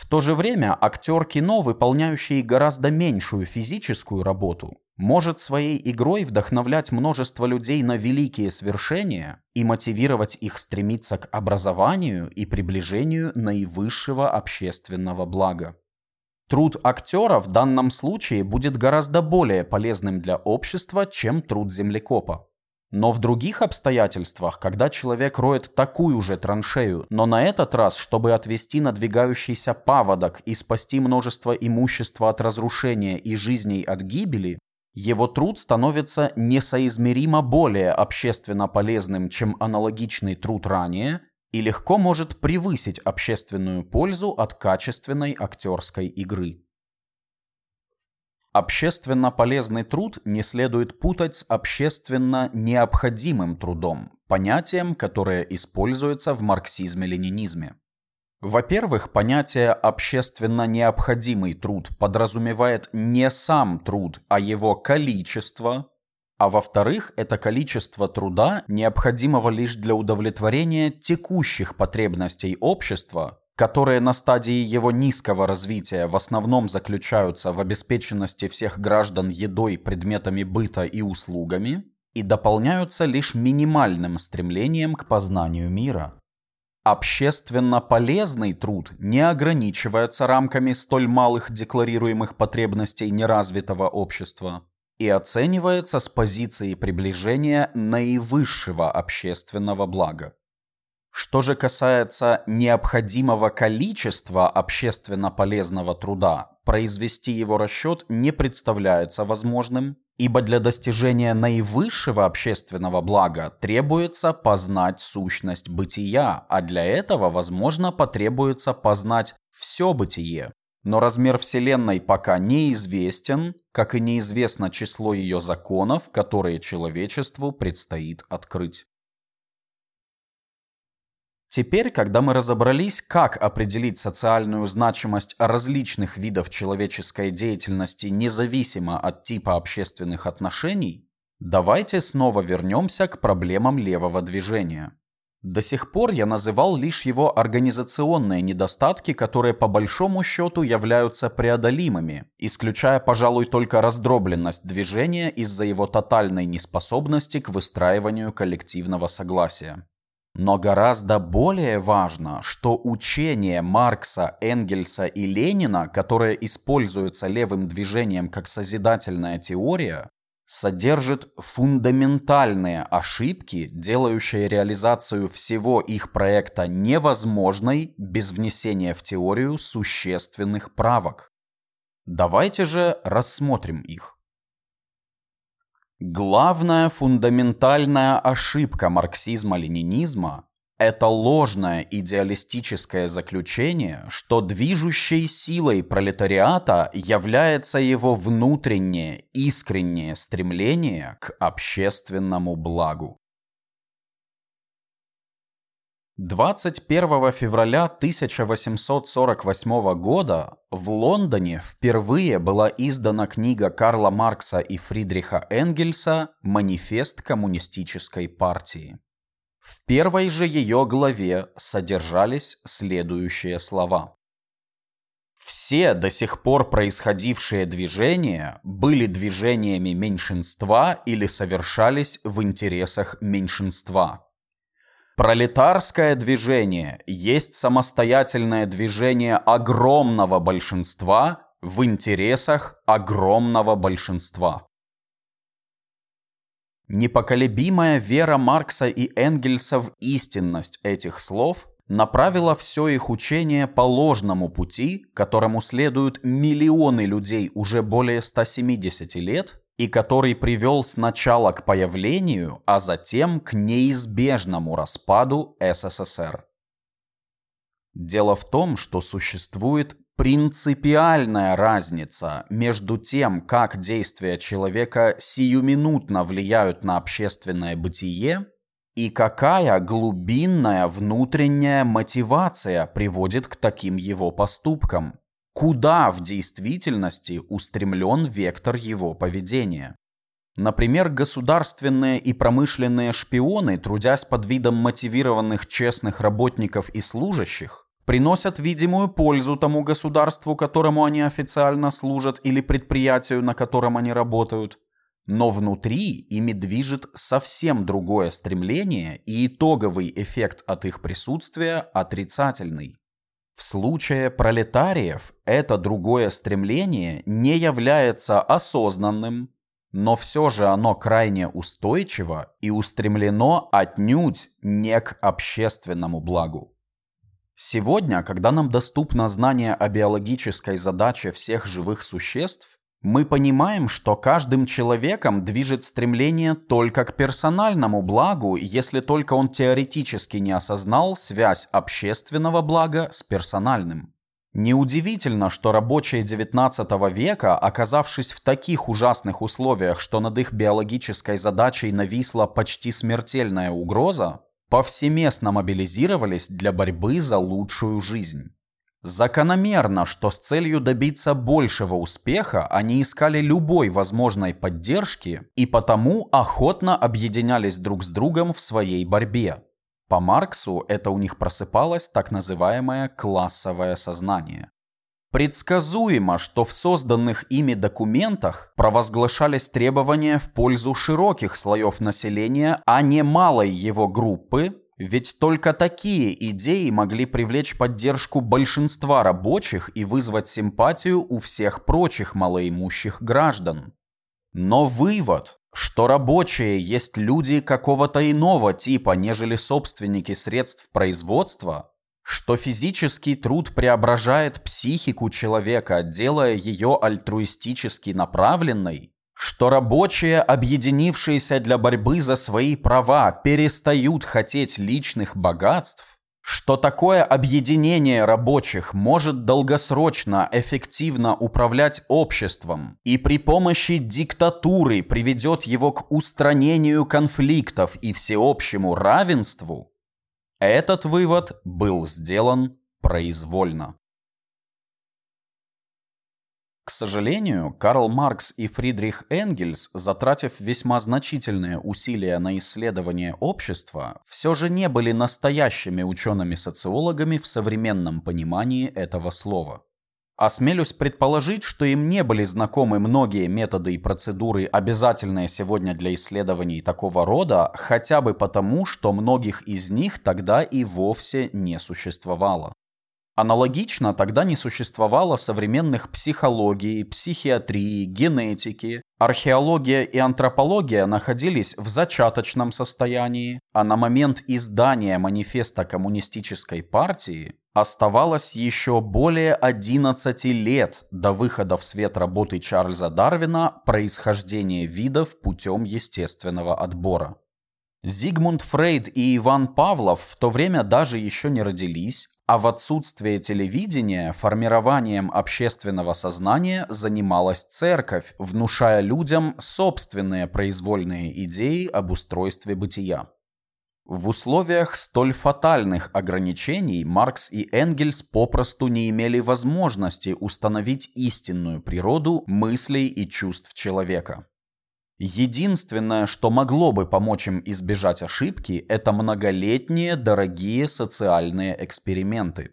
В то же время актер кино, выполняющий гораздо меньшую физическую работу, может своей игрой вдохновлять множество людей на великие свершения и мотивировать их стремиться к образованию и приближению наивысшего общественного блага. Труд актера в данном случае будет гораздо более полезным для общества, чем труд землекопа. Но в других обстоятельствах, когда человек роет такую же траншею, но на этот раз, чтобы отвести надвигающийся паводок и спасти множество имущества от разрушения и жизней от гибели, его труд становится несоизмеримо более общественно полезным, чем аналогичный труд ранее, и легко может превысить общественную пользу от качественной актерской игры. Общественно полезный труд не следует путать с общественно необходимым трудом, понятием, которое используется в марксизме-ленинизме. Во-первых, понятие «общественно необходимый труд» подразумевает не сам труд, а его количество, а во-вторых, это количество труда, необходимого лишь для удовлетворения текущих потребностей общества, которые на стадии его низкого развития в основном заключаются в обеспеченности всех граждан едой, предметами быта и услугами, и дополняются лишь минимальным стремлением к познанию мира. Общественно полезный труд не ограничивается рамками столь малых декларируемых потребностей неразвитого общества и оценивается с позиции приближения наивысшего общественного блага. Что же касается необходимого количества общественно полезного труда, произвести его расчет не представляется возможным, ибо для достижения наивысшего общественного блага требуется познать сущность бытия, а для этого, возможно, потребуется познать все бытие. Но размер Вселенной пока неизвестен, как и неизвестно число ее законов, которые человечеству предстоит открыть. Теперь, когда мы разобрались, как определить социальную значимость различных видов человеческой деятельности независимо от типа общественных отношений, давайте снова вернемся к проблемам левого движения. До сих пор я называл лишь его организационные недостатки, которые по большому счету являются преодолимыми, исключая, пожалуй, только раздробленность движения из-за его тотальной неспособности к выстраиванию коллективного согласия. Но гораздо более важно, что учение Маркса, Энгельса и Ленина, которое используется левым движением как созидательная теория, содержит фундаментальные ошибки, делающие реализацию всего их проекта невозможной без внесения в теорию существенных правок. Давайте же рассмотрим их. Главная фундаментальная ошибка марксизма-ленинизма – это ложное идеалистическое заключение, что движущей силой пролетариата является его внутреннее, искреннее стремление к общественному благу. 21 февраля 1848 года в Лондоне впервые была издана книга Карла Маркса и Фридриха Энгельса «Манифест коммунистической партии». В первой же ее главе содержались следующие слова. Все до сих пор происходившие движения были движениями меньшинства или совершались в интересах меньшинства – Пролетарское движение есть самостоятельное движение огромного большинства в интересах огромного большинства. Непоколебимая вера Маркса и Энгельса в истинность этих слов направила все их учение по ложному пути, которому следуют миллионы людей уже более 170 лет, и который привел сначала к появлению, а затем к неизбежному распаду СССР. Дело в том, что существует принципиальная разница между тем, как действия человека сиюминутно влияют на общественное бытие, и какая глубинная внутренняя мотивация приводит к таким его поступкам куда в действительности устремлен вектор его поведения. Например, государственные и промышленные шпионы, трудясь под видом мотивированных честных работников и служащих, приносят видимую пользу тому государству, которому они официально служат, или предприятию, на котором они работают. Но внутри ими движет совсем другое стремление, и итоговый эффект от их присутствия отрицательный. В случае пролетариев это другое стремление не является осознанным, но все же оно крайне устойчиво и устремлено отнюдь не к общественному благу. Сегодня, когда нам доступно знание о биологической задаче всех живых существ, мы понимаем, что каждым человеком движет стремление только к персональному благу, если только он теоретически не осознал связь общественного блага с персональным. Неудивительно, что рабочие XIX века, оказавшись в таких ужасных условиях, что над их биологической задачей нависла почти смертельная угроза, повсеместно мобилизировались для борьбы за лучшую жизнь. Закономерно, что с целью добиться большего успеха они искали любой возможной поддержки и потому охотно объединялись друг с другом в своей борьбе. По Марксу это у них просыпалось так называемое классовое сознание. Предсказуемо, что в созданных ими документах провозглашались требования в пользу широких слоев населения, а не малой его группы, ведь только такие идеи могли привлечь поддержку большинства рабочих и вызвать симпатию у всех прочих малоимущих граждан. Но вывод, что рабочие есть люди какого-то иного типа, нежели собственники средств производства, что физический труд преображает психику человека, делая ее альтруистически направленной, что рабочие, объединившиеся для борьбы за свои права, перестают хотеть личных богатств, что такое объединение рабочих может долгосрочно эффективно управлять обществом и при помощи диктатуры приведет его к устранению конфликтов и всеобщему равенству, этот вывод был сделан произвольно. К сожалению, Карл Маркс и Фридрих Энгельс, затратив весьма значительные усилия на исследование общества, все же не были настоящими учеными-социологами в современном понимании этого слова. Осмелюсь предположить, что им не были знакомы многие методы и процедуры, обязательные сегодня для исследований такого рода, хотя бы потому, что многих из них тогда и вовсе не существовало. Аналогично тогда не существовало современных психологии, психиатрии, генетики. Археология и антропология находились в зачаточном состоянии, а на момент издания манифеста коммунистической партии оставалось еще более 11 лет до выхода в свет работы Чарльза Дарвина «Происхождение видов путем естественного отбора». Зигмунд Фрейд и Иван Павлов в то время даже еще не родились, а в отсутствие телевидения формированием общественного сознания занималась церковь, внушая людям собственные произвольные идеи об устройстве бытия. В условиях столь фатальных ограничений Маркс и Энгельс попросту не имели возможности установить истинную природу мыслей и чувств человека. Единственное, что могло бы помочь им избежать ошибки, это многолетние дорогие социальные эксперименты.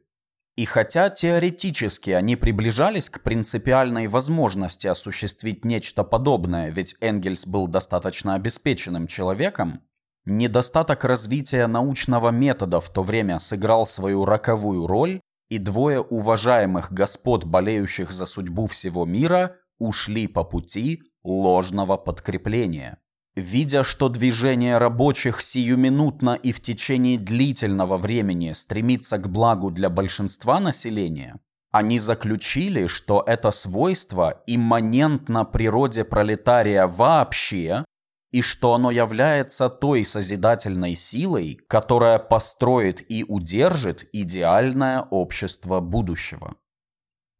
И хотя теоретически они приближались к принципиальной возможности осуществить нечто подобное, ведь Энгельс был достаточно обеспеченным человеком, недостаток развития научного метода в то время сыграл свою роковую роль, и двое уважаемых господ, болеющих за судьбу всего мира, ушли по пути ложного подкрепления. Видя, что движение рабочих сиюминутно и в течение длительного времени стремится к благу для большинства населения, они заключили, что это свойство имманентно природе пролетария вообще, и что оно является той созидательной силой, которая построит и удержит идеальное общество будущего.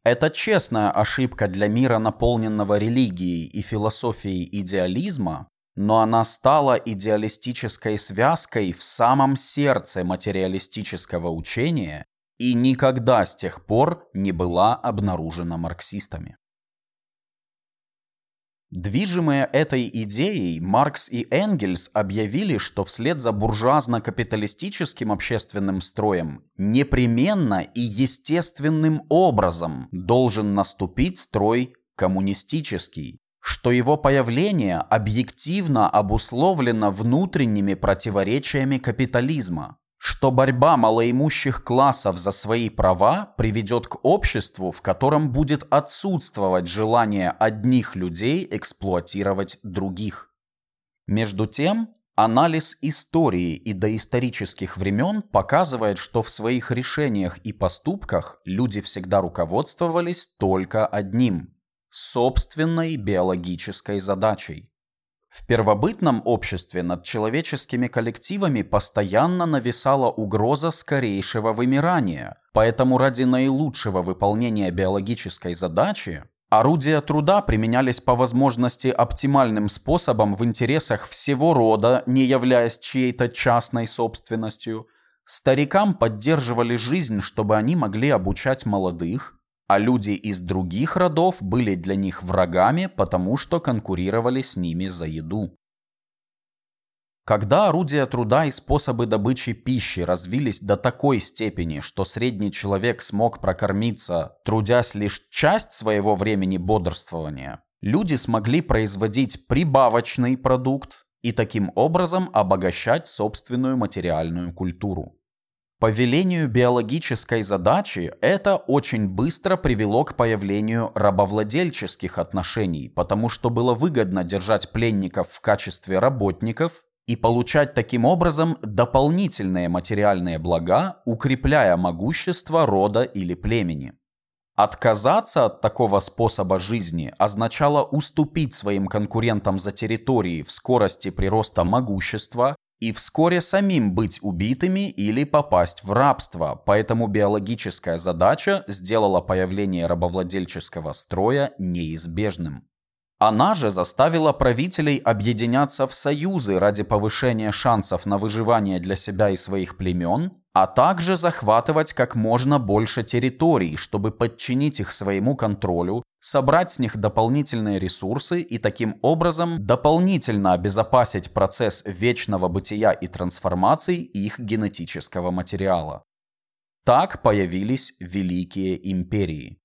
Это честная ошибка для мира, наполненного религией и философией идеализма, но она стала идеалистической связкой в самом сердце материалистического учения и никогда с тех пор не была обнаружена марксистами. Движимые этой идеей, Маркс и Энгельс объявили, что вслед за буржуазно-капиталистическим общественным строем непременно и естественным образом должен наступить строй коммунистический, что его появление объективно обусловлено внутренними противоречиями капитализма, что борьба малоимущих классов за свои права приведет к обществу, в котором будет отсутствовать желание одних людей эксплуатировать других. Между тем, анализ истории и доисторических времен показывает, что в своих решениях и поступках люди всегда руководствовались только одним – собственной биологической задачей. В первобытном обществе над человеческими коллективами постоянно нависала угроза скорейшего вымирания, поэтому ради наилучшего выполнения биологической задачи орудия труда применялись по возможности оптимальным способом в интересах всего рода, не являясь чьей-то частной собственностью. Старикам поддерживали жизнь, чтобы они могли обучать молодых, а люди из других родов были для них врагами, потому что конкурировали с ними за еду. Когда орудия труда и способы добычи пищи развились до такой степени, что средний человек смог прокормиться, трудясь лишь часть своего времени бодрствования, люди смогли производить прибавочный продукт и таким образом обогащать собственную материальную культуру. По велению биологической задачи это очень быстро привело к появлению рабовладельческих отношений, потому что было выгодно держать пленников в качестве работников и получать таким образом дополнительные материальные блага, укрепляя могущество рода или племени. Отказаться от такого способа жизни означало уступить своим конкурентам за территории в скорости прироста могущества и вскоре самим быть убитыми или попасть в рабство, поэтому биологическая задача сделала появление рабовладельческого строя неизбежным. Она же заставила правителей объединяться в союзы ради повышения шансов на выживание для себя и своих племен, а также захватывать как можно больше территорий, чтобы подчинить их своему контролю, собрать с них дополнительные ресурсы и таким образом дополнительно обезопасить процесс вечного бытия и трансформации их генетического материала. Так появились великие империи.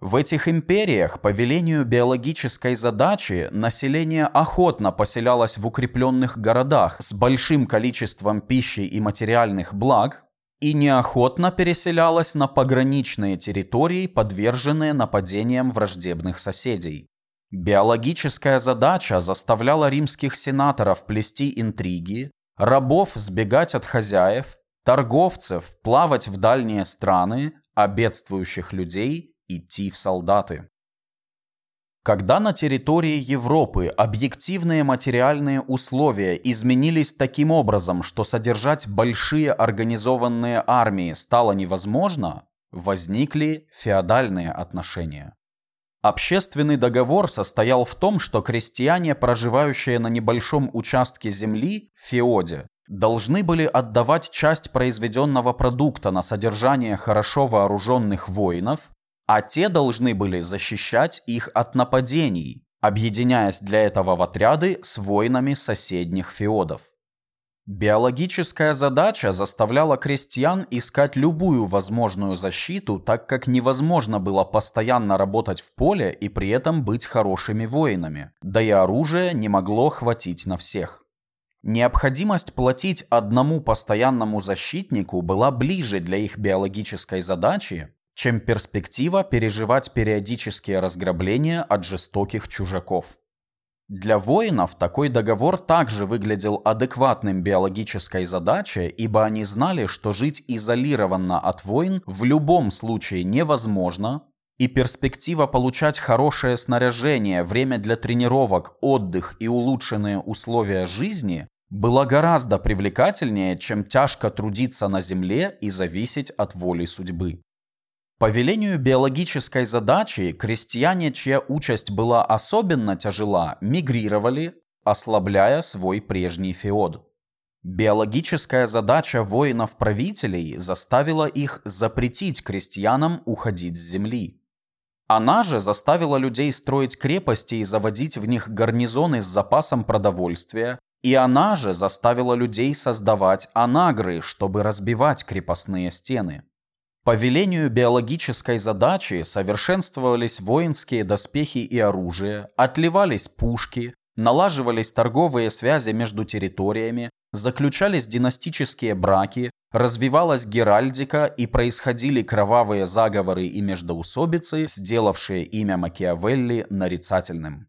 В этих империях по велению биологической задачи население охотно поселялось в укрепленных городах с большим количеством пищи и материальных благ и неохотно переселялось на пограничные территории, подверженные нападениям враждебных соседей. Биологическая задача заставляла римских сенаторов плести интриги, рабов сбегать от хозяев, торговцев плавать в дальние страны, а бедствующих людей идти в солдаты. Когда на территории Европы объективные материальные условия изменились таким образом, что содержать большие организованные армии стало невозможно, возникли феодальные отношения. Общественный договор состоял в том, что крестьяне, проживающие на небольшом участке земли, феоде, должны были отдавать часть произведенного продукта на содержание хорошо вооруженных воинов, а те должны были защищать их от нападений, объединяясь для этого в отряды с воинами соседних феодов. Биологическая задача заставляла крестьян искать любую возможную защиту, так как невозможно было постоянно работать в поле и при этом быть хорошими воинами, да и оружие не могло хватить на всех. Необходимость платить одному постоянному защитнику была ближе для их биологической задачи, чем перспектива переживать периодические разграбления от жестоких чужаков. Для воинов такой договор также выглядел адекватным биологической задаче, ибо они знали, что жить изолированно от войн в любом случае невозможно, и перспектива получать хорошее снаряжение, время для тренировок, отдых и улучшенные условия жизни была гораздо привлекательнее, чем тяжко трудиться на земле и зависеть от воли судьбы. По велению биологической задачи, крестьяне, чья участь была особенно тяжела, мигрировали, ослабляя свой прежний феод. Биологическая задача воинов-правителей заставила их запретить крестьянам уходить с земли. Она же заставила людей строить крепости и заводить в них гарнизоны с запасом продовольствия, и она же заставила людей создавать анагры, чтобы разбивать крепостные стены. По велению биологической задачи совершенствовались воинские доспехи и оружие, отливались пушки, налаживались торговые связи между территориями, заключались династические браки, развивалась геральдика и происходили кровавые заговоры и междоусобицы, сделавшие имя Макиавелли нарицательным.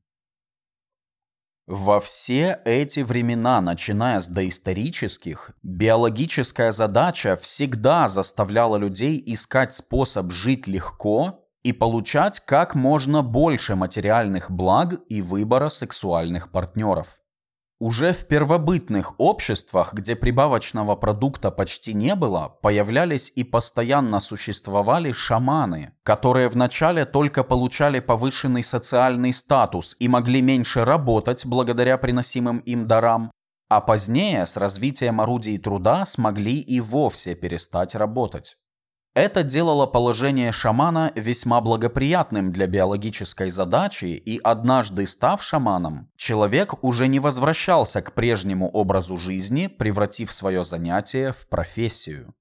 Во все эти времена, начиная с доисторических, биологическая задача всегда заставляла людей искать способ жить легко и получать как можно больше материальных благ и выбора сексуальных партнеров. Уже в первобытных обществах, где прибавочного продукта почти не было, появлялись и постоянно существовали шаманы, которые вначале только получали повышенный социальный статус и могли меньше работать благодаря приносимым им дарам, а позднее с развитием орудий труда смогли и вовсе перестать работать. Это делало положение шамана весьма благоприятным для биологической задачи, и однажды став шаманом, человек уже не возвращался к прежнему образу жизни, превратив свое занятие в профессию.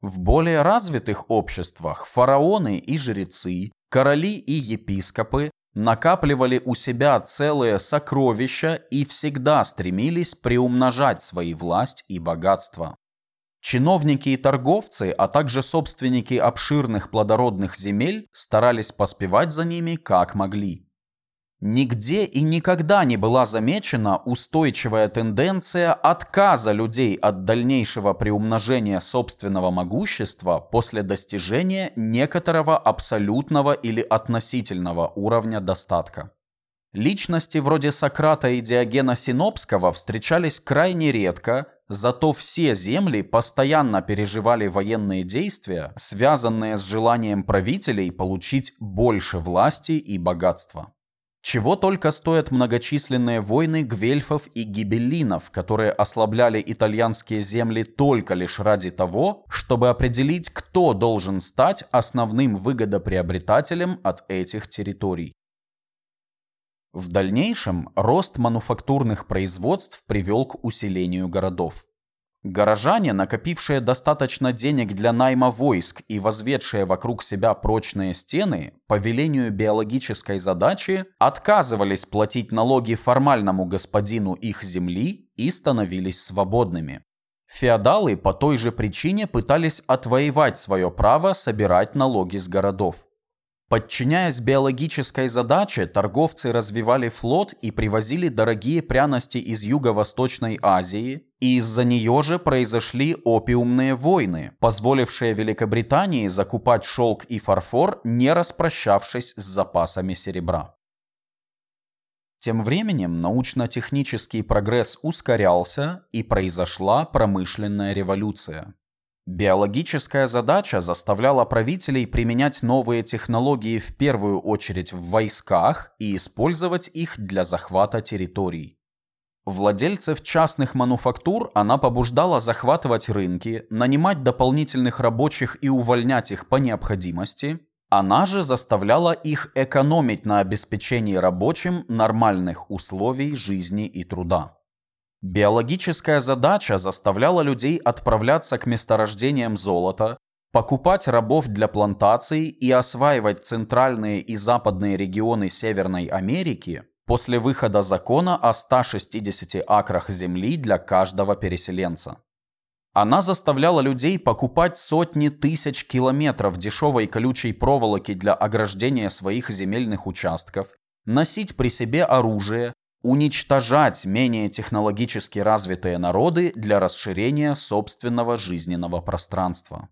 В более развитых обществах фараоны и жрецы, короли и епископы накапливали у себя целые сокровища и всегда стремились приумножать свои власть и богатство. Чиновники и торговцы, а также собственники обширных плодородных земель старались поспевать за ними как могли. Нигде и никогда не была замечена устойчивая тенденция отказа людей от дальнейшего приумножения собственного могущества после достижения некоторого абсолютного или относительного уровня достатка. Личности вроде Сократа и Диогена Синопского встречались крайне редко, зато все земли постоянно переживали военные действия, связанные с желанием правителей получить больше власти и богатства. Чего только стоят многочисленные войны гвельфов и гибеллинов, которые ослабляли итальянские земли только лишь ради того, чтобы определить, кто должен стать основным выгодоприобретателем от этих территорий. В дальнейшем рост мануфактурных производств привел к усилению городов. Горожане, накопившие достаточно денег для найма войск и возведшие вокруг себя прочные стены, по велению биологической задачи отказывались платить налоги формальному господину их земли и становились свободными. Феодалы по той же причине пытались отвоевать свое право собирать налоги с городов. Подчиняясь биологической задаче, торговцы развивали флот и привозили дорогие пряности из Юго-Восточной Азии, и из-за нее же произошли опиумные войны, позволившие Великобритании закупать шелк и фарфор, не распрощавшись с запасами серебра. Тем временем научно-технический прогресс ускорялся и произошла промышленная революция. Биологическая задача заставляла правителей применять новые технологии в первую очередь в войсках и использовать их для захвата территорий. Владельцев частных мануфактур она побуждала захватывать рынки, нанимать дополнительных рабочих и увольнять их по необходимости. Она же заставляла их экономить на обеспечении рабочим нормальных условий жизни и труда. Биологическая задача заставляла людей отправляться к месторождениям золота, покупать рабов для плантаций и осваивать центральные и западные регионы Северной Америки после выхода закона о 160 акрах земли для каждого переселенца. Она заставляла людей покупать сотни тысяч километров дешевой колючей проволоки для ограждения своих земельных участков, носить при себе оружие, уничтожать менее технологически развитые народы для расширения собственного жизненного пространства.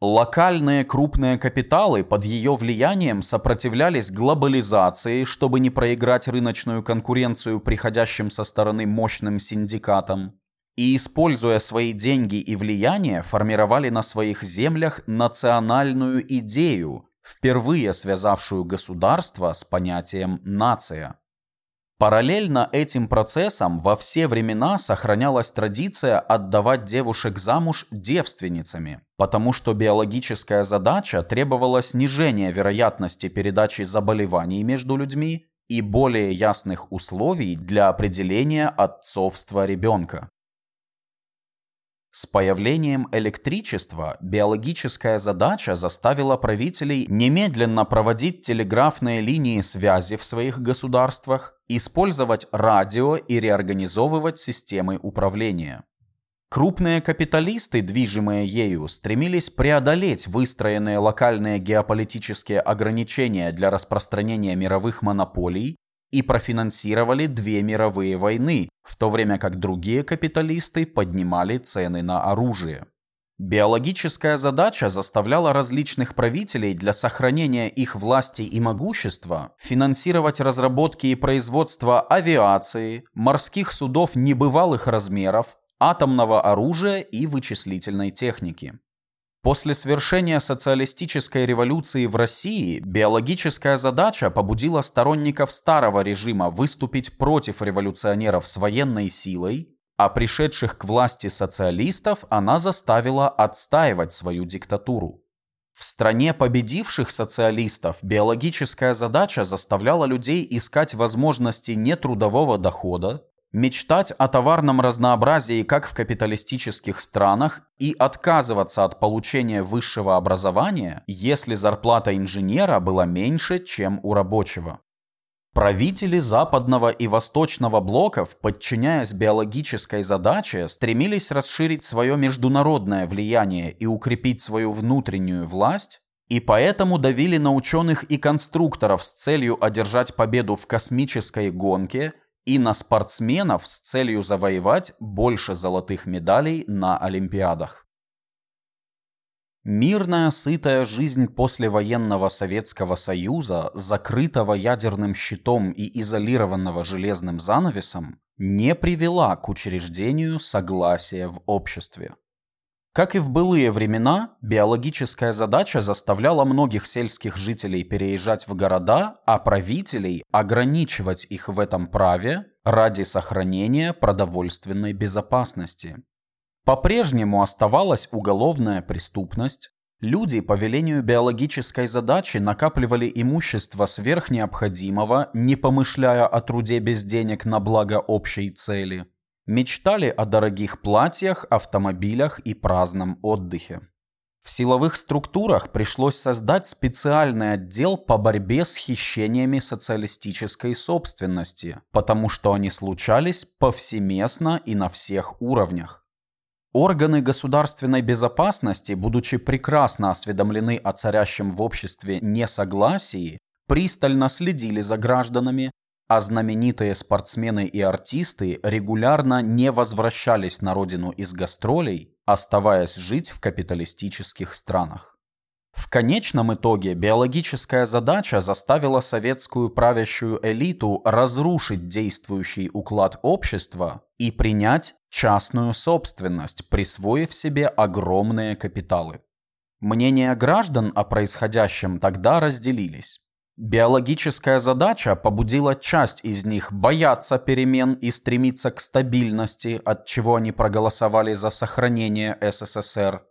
Локальные крупные капиталы под ее влиянием сопротивлялись глобализации, чтобы не проиграть рыночную конкуренцию приходящим со стороны мощным синдикатам, и, используя свои деньги и влияние, формировали на своих землях национальную идею, впервые связавшую государство с понятием «нация». Параллельно этим процессам во все времена сохранялась традиция отдавать девушек замуж девственницами, потому что биологическая задача требовала снижения вероятности передачи заболеваний между людьми и более ясных условий для определения отцовства ребенка. С появлением электричества биологическая задача заставила правителей немедленно проводить телеграфные линии связи в своих государствах, использовать радио и реорганизовывать системы управления. Крупные капиталисты, движимые ею, стремились преодолеть выстроенные локальные геополитические ограничения для распространения мировых монополий и профинансировали две мировые войны, в то время как другие капиталисты поднимали цены на оружие. Биологическая задача заставляла различных правителей для сохранения их власти и могущества финансировать разработки и производство авиации, морских судов небывалых размеров, атомного оружия и вычислительной техники. После свершения социалистической революции в России биологическая задача побудила сторонников старого режима выступить против революционеров с военной силой а пришедших к власти социалистов она заставила отстаивать свою диктатуру. В стране победивших социалистов биологическая задача заставляла людей искать возможности нетрудового дохода, мечтать о товарном разнообразии как в капиталистических странах и отказываться от получения высшего образования, если зарплата инженера была меньше, чем у рабочего. Правители западного и восточного блоков, подчиняясь биологической задаче, стремились расширить свое международное влияние и укрепить свою внутреннюю власть, и поэтому давили на ученых и конструкторов с целью одержать победу в космической гонке и на спортсменов с целью завоевать больше золотых медалей на Олимпиадах. Мирная, сытая жизнь послевоенного Советского Союза, закрытого ядерным щитом и изолированного железным занавесом, не привела к учреждению согласия в обществе. Как и в былые времена, биологическая задача заставляла многих сельских жителей переезжать в города, а правителей ограничивать их в этом праве ради сохранения продовольственной безопасности. По-прежнему оставалась уголовная преступность. Люди по велению биологической задачи накапливали имущество сверх необходимого, не помышляя о труде без денег на благо общей цели. Мечтали о дорогих платьях, автомобилях и праздном отдыхе. В силовых структурах пришлось создать специальный отдел по борьбе с хищениями социалистической собственности, потому что они случались повсеместно и на всех уровнях. Органы государственной безопасности, будучи прекрасно осведомлены о царящем в обществе несогласии, пристально следили за гражданами, а знаменитые спортсмены и артисты регулярно не возвращались на родину из гастролей, оставаясь жить в капиталистических странах. В конечном итоге биологическая задача заставила советскую правящую элиту разрушить действующий уклад общества и принять частную собственность, присвоив себе огромные капиталы. Мнения граждан о происходящем тогда разделились. Биологическая задача побудила часть из них бояться перемен и стремиться к стабильности, от чего они проголосовали за сохранение СССР.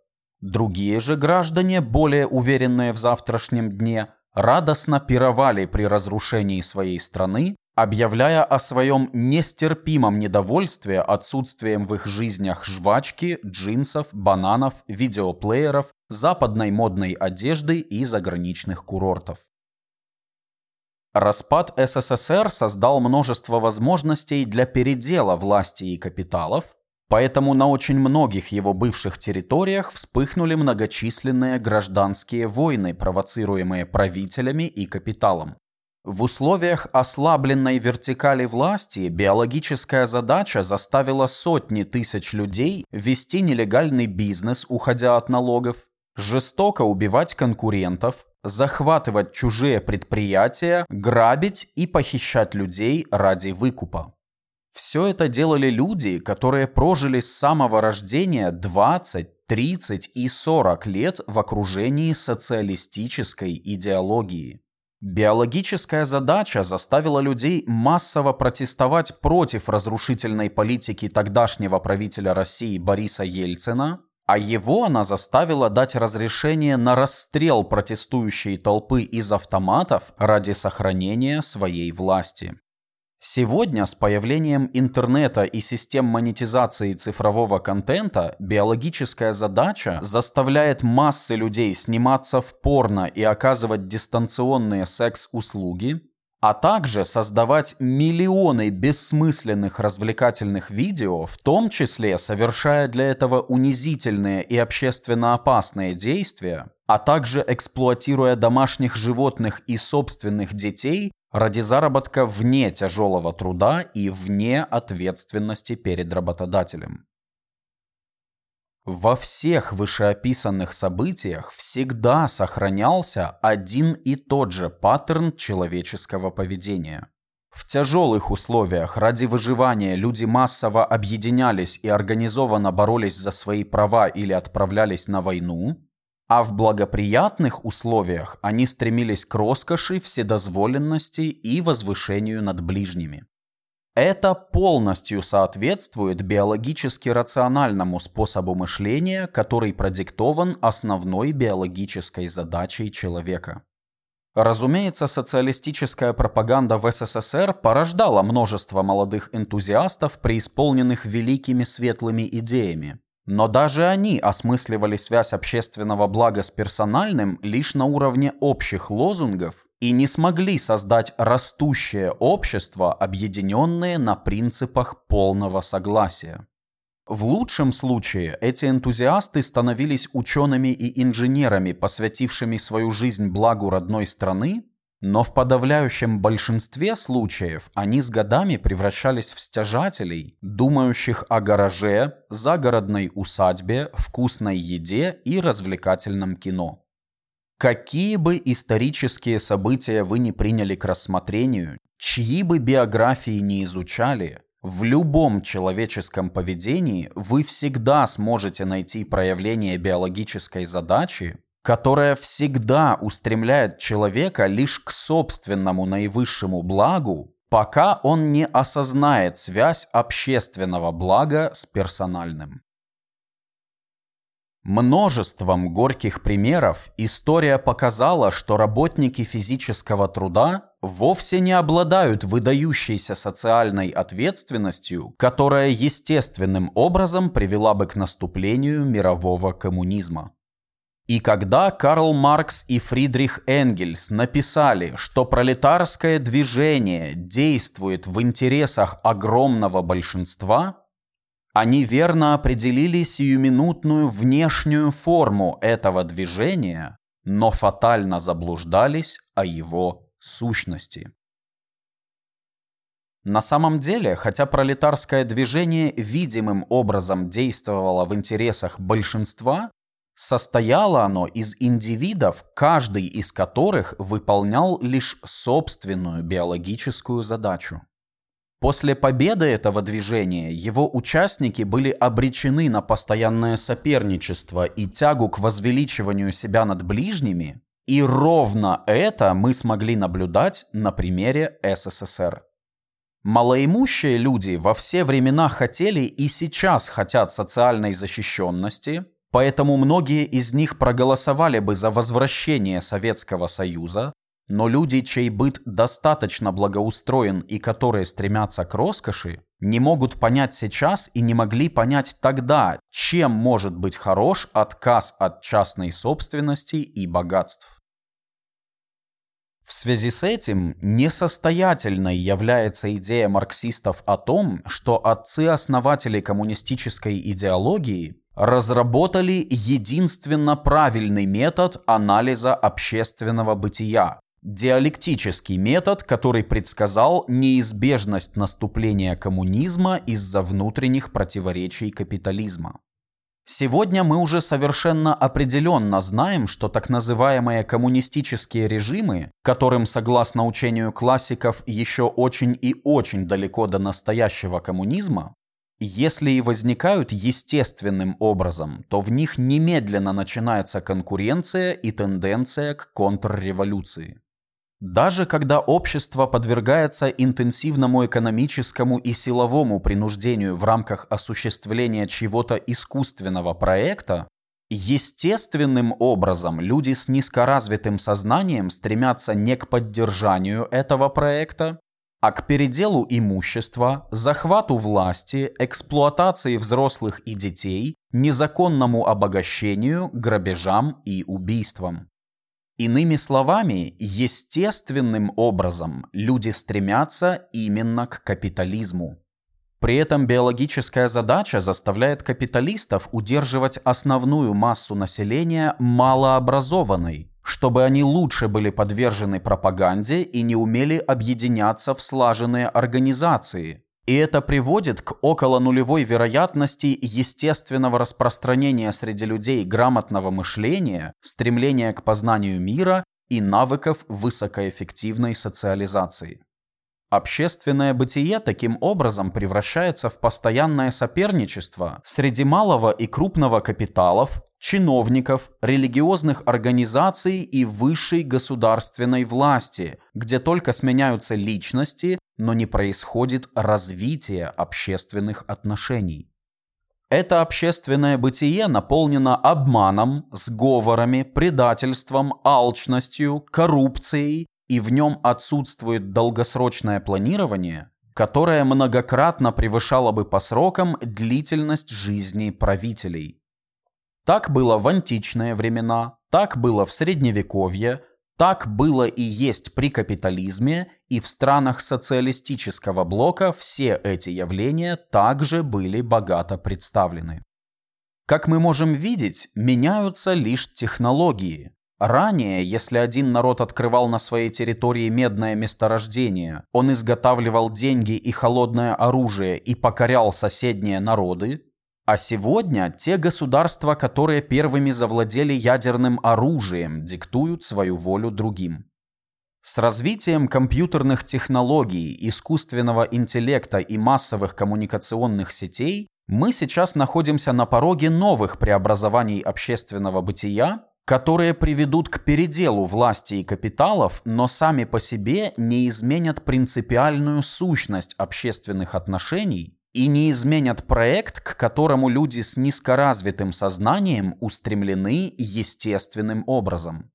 Другие же граждане, более уверенные в завтрашнем дне, радостно пировали при разрушении своей страны, объявляя о своем нестерпимом недовольстве отсутствием в их жизнях жвачки, джинсов, бананов, видеоплееров, западной модной одежды и заграничных курортов. Распад СССР создал множество возможностей для передела власти и капиталов, Поэтому на очень многих его бывших территориях вспыхнули многочисленные гражданские войны, провоцируемые правителями и капиталом. В условиях ослабленной вертикали власти биологическая задача заставила сотни тысяч людей вести нелегальный бизнес, уходя от налогов, жестоко убивать конкурентов, захватывать чужие предприятия, грабить и похищать людей ради выкупа. Все это делали люди, которые прожили с самого рождения 20, 30 и 40 лет в окружении социалистической идеологии. Биологическая задача заставила людей массово протестовать против разрушительной политики тогдашнего правителя России Бориса Ельцина, а его она заставила дать разрешение на расстрел протестующей толпы из автоматов ради сохранения своей власти. Сегодня с появлением интернета и систем монетизации цифрового контента биологическая задача заставляет массы людей сниматься в порно и оказывать дистанционные секс-услуги, а также создавать миллионы бессмысленных развлекательных видео, в том числе совершая для этого унизительные и общественно опасные действия, а также эксплуатируя домашних животных и собственных детей ради заработка вне тяжелого труда и вне ответственности перед работодателем. во всех вышеописанных событиях всегда сохранялся один и тот же паттерн человеческого поведения. В тяжелых условиях ради выживания люди массово объединялись и организованно боролись за свои права или отправлялись на войну, а в благоприятных условиях они стремились к роскоши, вседозволенности и возвышению над ближними. Это полностью соответствует биологически рациональному способу мышления, который продиктован основной биологической задачей человека. Разумеется, социалистическая пропаганда в СССР порождала множество молодых энтузиастов, преисполненных великими светлыми идеями. Но даже они осмысливали связь общественного блага с персональным лишь на уровне общих лозунгов и не смогли создать растущее общество, объединенное на принципах полного согласия. В лучшем случае эти энтузиасты становились учеными и инженерами, посвятившими свою жизнь благу родной страны, но в подавляющем большинстве случаев они с годами превращались в стяжателей, думающих о гараже, загородной усадьбе, вкусной еде и развлекательном кино. Какие бы исторические события вы не приняли к рассмотрению, чьи бы биографии не изучали, в любом человеческом поведении вы всегда сможете найти проявление биологической задачи, которая всегда устремляет человека лишь к собственному наивысшему благу, пока он не осознает связь общественного блага с персональным. Множеством горьких примеров история показала, что работники физического труда вовсе не обладают выдающейся социальной ответственностью, которая естественным образом привела бы к наступлению мирового коммунизма. И когда Карл Маркс и Фридрих Энгельс написали, что пролетарское движение действует в интересах огромного большинства, они верно определили сиюминутную внешнюю форму этого движения, но фатально заблуждались о его сущности. На самом деле, хотя пролетарское движение видимым образом действовало в интересах большинства, Состояло оно из индивидов, каждый из которых выполнял лишь собственную биологическую задачу. После победы этого движения его участники были обречены на постоянное соперничество и тягу к возвеличиванию себя над ближними, и ровно это мы смогли наблюдать на примере СССР. Малоимущие люди во все времена хотели и сейчас хотят социальной защищенности, Поэтому многие из них проголосовали бы за возвращение Советского Союза, но люди, чей быт достаточно благоустроен и которые стремятся к роскоши, не могут понять сейчас и не могли понять тогда, чем может быть хорош отказ от частной собственности и богатств. В связи с этим несостоятельной является идея марксистов о том, что отцы-основатели коммунистической идеологии разработали единственно правильный метод анализа общественного бытия. Диалектический метод, который предсказал неизбежность наступления коммунизма из-за внутренних противоречий капитализма. Сегодня мы уже совершенно определенно знаем, что так называемые коммунистические режимы, которым, согласно учению классиков, еще очень и очень далеко до настоящего коммунизма, если и возникают естественным образом, то в них немедленно начинается конкуренция и тенденция к контрреволюции. Даже когда общество подвергается интенсивному экономическому и силовому принуждению в рамках осуществления чего-то искусственного проекта, естественным образом люди с низкоразвитым сознанием стремятся не к поддержанию этого проекта, а к переделу имущества, захвату власти, эксплуатации взрослых и детей, незаконному обогащению, грабежам и убийствам. Иными словами, естественным образом люди стремятся именно к капитализму. При этом биологическая задача заставляет капиталистов удерживать основную массу населения малообразованной, чтобы они лучше были подвержены пропаганде и не умели объединяться в слаженные организации, И это приводит к около нулевой вероятности естественного распространения среди людей грамотного мышления, стремления к познанию мира и навыков высокоэффективной социализации. Общественное бытие таким образом превращается в постоянное соперничество среди малого и крупного капиталов, чиновников, религиозных организаций и высшей государственной власти, где только сменяются личности, но не происходит развитие общественных отношений. Это общественное бытие наполнено обманом, сговорами, предательством, алчностью, коррупцией, и в нем отсутствует долгосрочное планирование, которое многократно превышало бы по срокам длительность жизни правителей. Так было в античные времена, так было в средневековье, так было и есть при капитализме, и в странах социалистического блока все эти явления также были богато представлены. Как мы можем видеть, меняются лишь технологии, Ранее, если один народ открывал на своей территории медное месторождение, он изготавливал деньги и холодное оружие и покорял соседние народы, а сегодня те государства, которые первыми завладели ядерным оружием, диктуют свою волю другим. С развитием компьютерных технологий, искусственного интеллекта и массовых коммуникационных сетей мы сейчас находимся на пороге новых преобразований общественного бытия, которые приведут к переделу власти и капиталов, но сами по себе не изменят принципиальную сущность общественных отношений и не изменят проект, к которому люди с низкоразвитым сознанием устремлены естественным образом.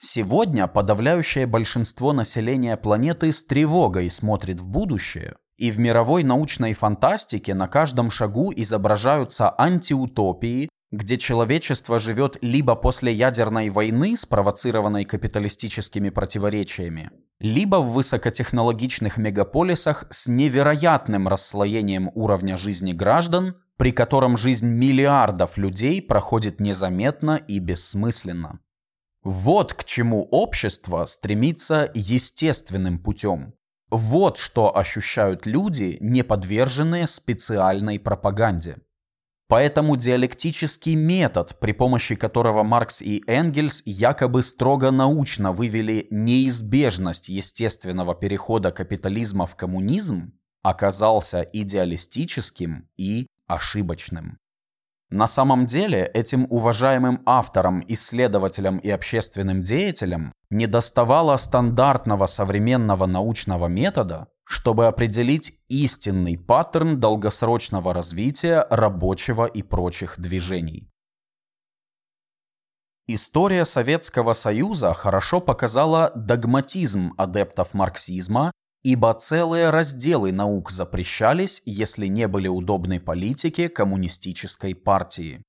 Сегодня подавляющее большинство населения планеты с тревогой смотрит в будущее, и в мировой научной фантастике на каждом шагу изображаются антиутопии, где человечество живет либо после ядерной войны, спровоцированной капиталистическими противоречиями, либо в высокотехнологичных мегаполисах с невероятным расслоением уровня жизни граждан, при котором жизнь миллиардов людей проходит незаметно и бессмысленно. Вот к чему общество стремится естественным путем. Вот что ощущают люди, не подверженные специальной пропаганде. Поэтому диалектический метод, при помощи которого Маркс и Энгельс якобы строго научно вывели неизбежность естественного перехода капитализма в коммунизм, оказался идеалистическим и ошибочным. На самом деле этим уважаемым авторам, исследователям и общественным деятелям недоставало стандартного современного научного метода, чтобы определить истинный паттерн долгосрочного развития рабочего и прочих движений. История Советского Союза хорошо показала догматизм адептов марксизма ибо целые разделы наук запрещались, если не были удобны политике коммунистической партии.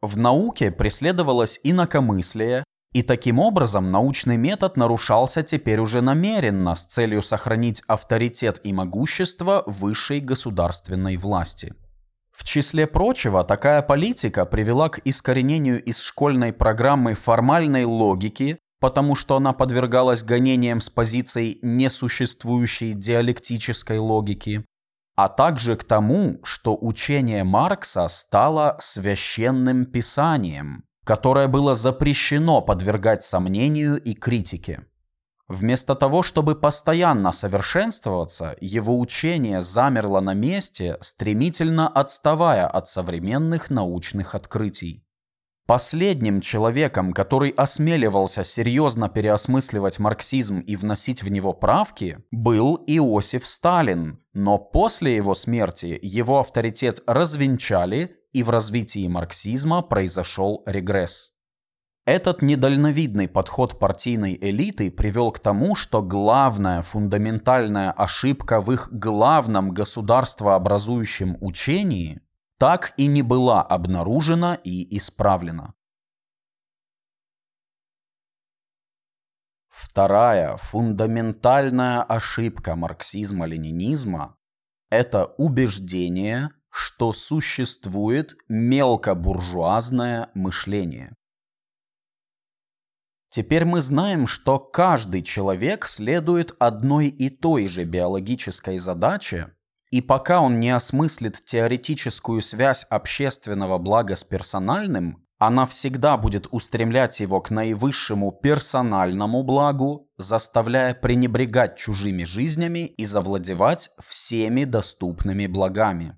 В науке преследовалось инакомыслие, и таким образом научный метод нарушался теперь уже намеренно с целью сохранить авторитет и могущество высшей государственной власти. В числе прочего, такая политика привела к искоренению из школьной программы формальной логики, потому что она подвергалась гонениям с позицией несуществующей диалектической логики, а также к тому, что учение Маркса стало священным писанием, которое было запрещено подвергать сомнению и критике. Вместо того, чтобы постоянно совершенствоваться, его учение замерло на месте, стремительно отставая от современных научных открытий. Последним человеком, который осмеливался серьезно переосмысливать марксизм и вносить в него правки, был Иосиф Сталин, но после его смерти его авторитет развенчали и в развитии марксизма произошел регресс. Этот недальновидный подход партийной элиты привел к тому, что главная фундаментальная ошибка в их главном государствообразующем учении так и не была обнаружена и исправлена. Вторая фундаментальная ошибка марксизма-ленинизма – это убеждение, что существует мелкобуржуазное мышление. Теперь мы знаем, что каждый человек следует одной и той же биологической задаче И пока он не осмыслит теоретическую связь общественного блага с персональным, она всегда будет устремлять его к наивысшему персональному благу, заставляя пренебрегать чужими жизнями и завладевать всеми доступными благами.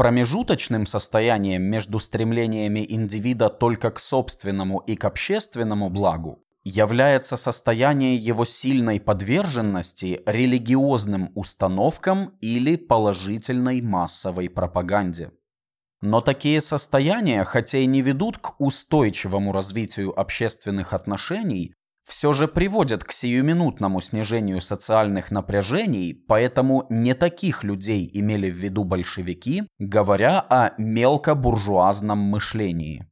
Промежуточным состоянием между стремлениями индивида только к собственному и к общественному благу является состояние его сильной подверженности религиозным установкам или положительной массовой пропаганде. Но такие состояния, хотя и не ведут к устойчивому развитию общественных отношений, все же приводят к сиюминутному снижению социальных напряжений, поэтому не таких людей имели в виду большевики, говоря о мелкобуржуазном мышлении.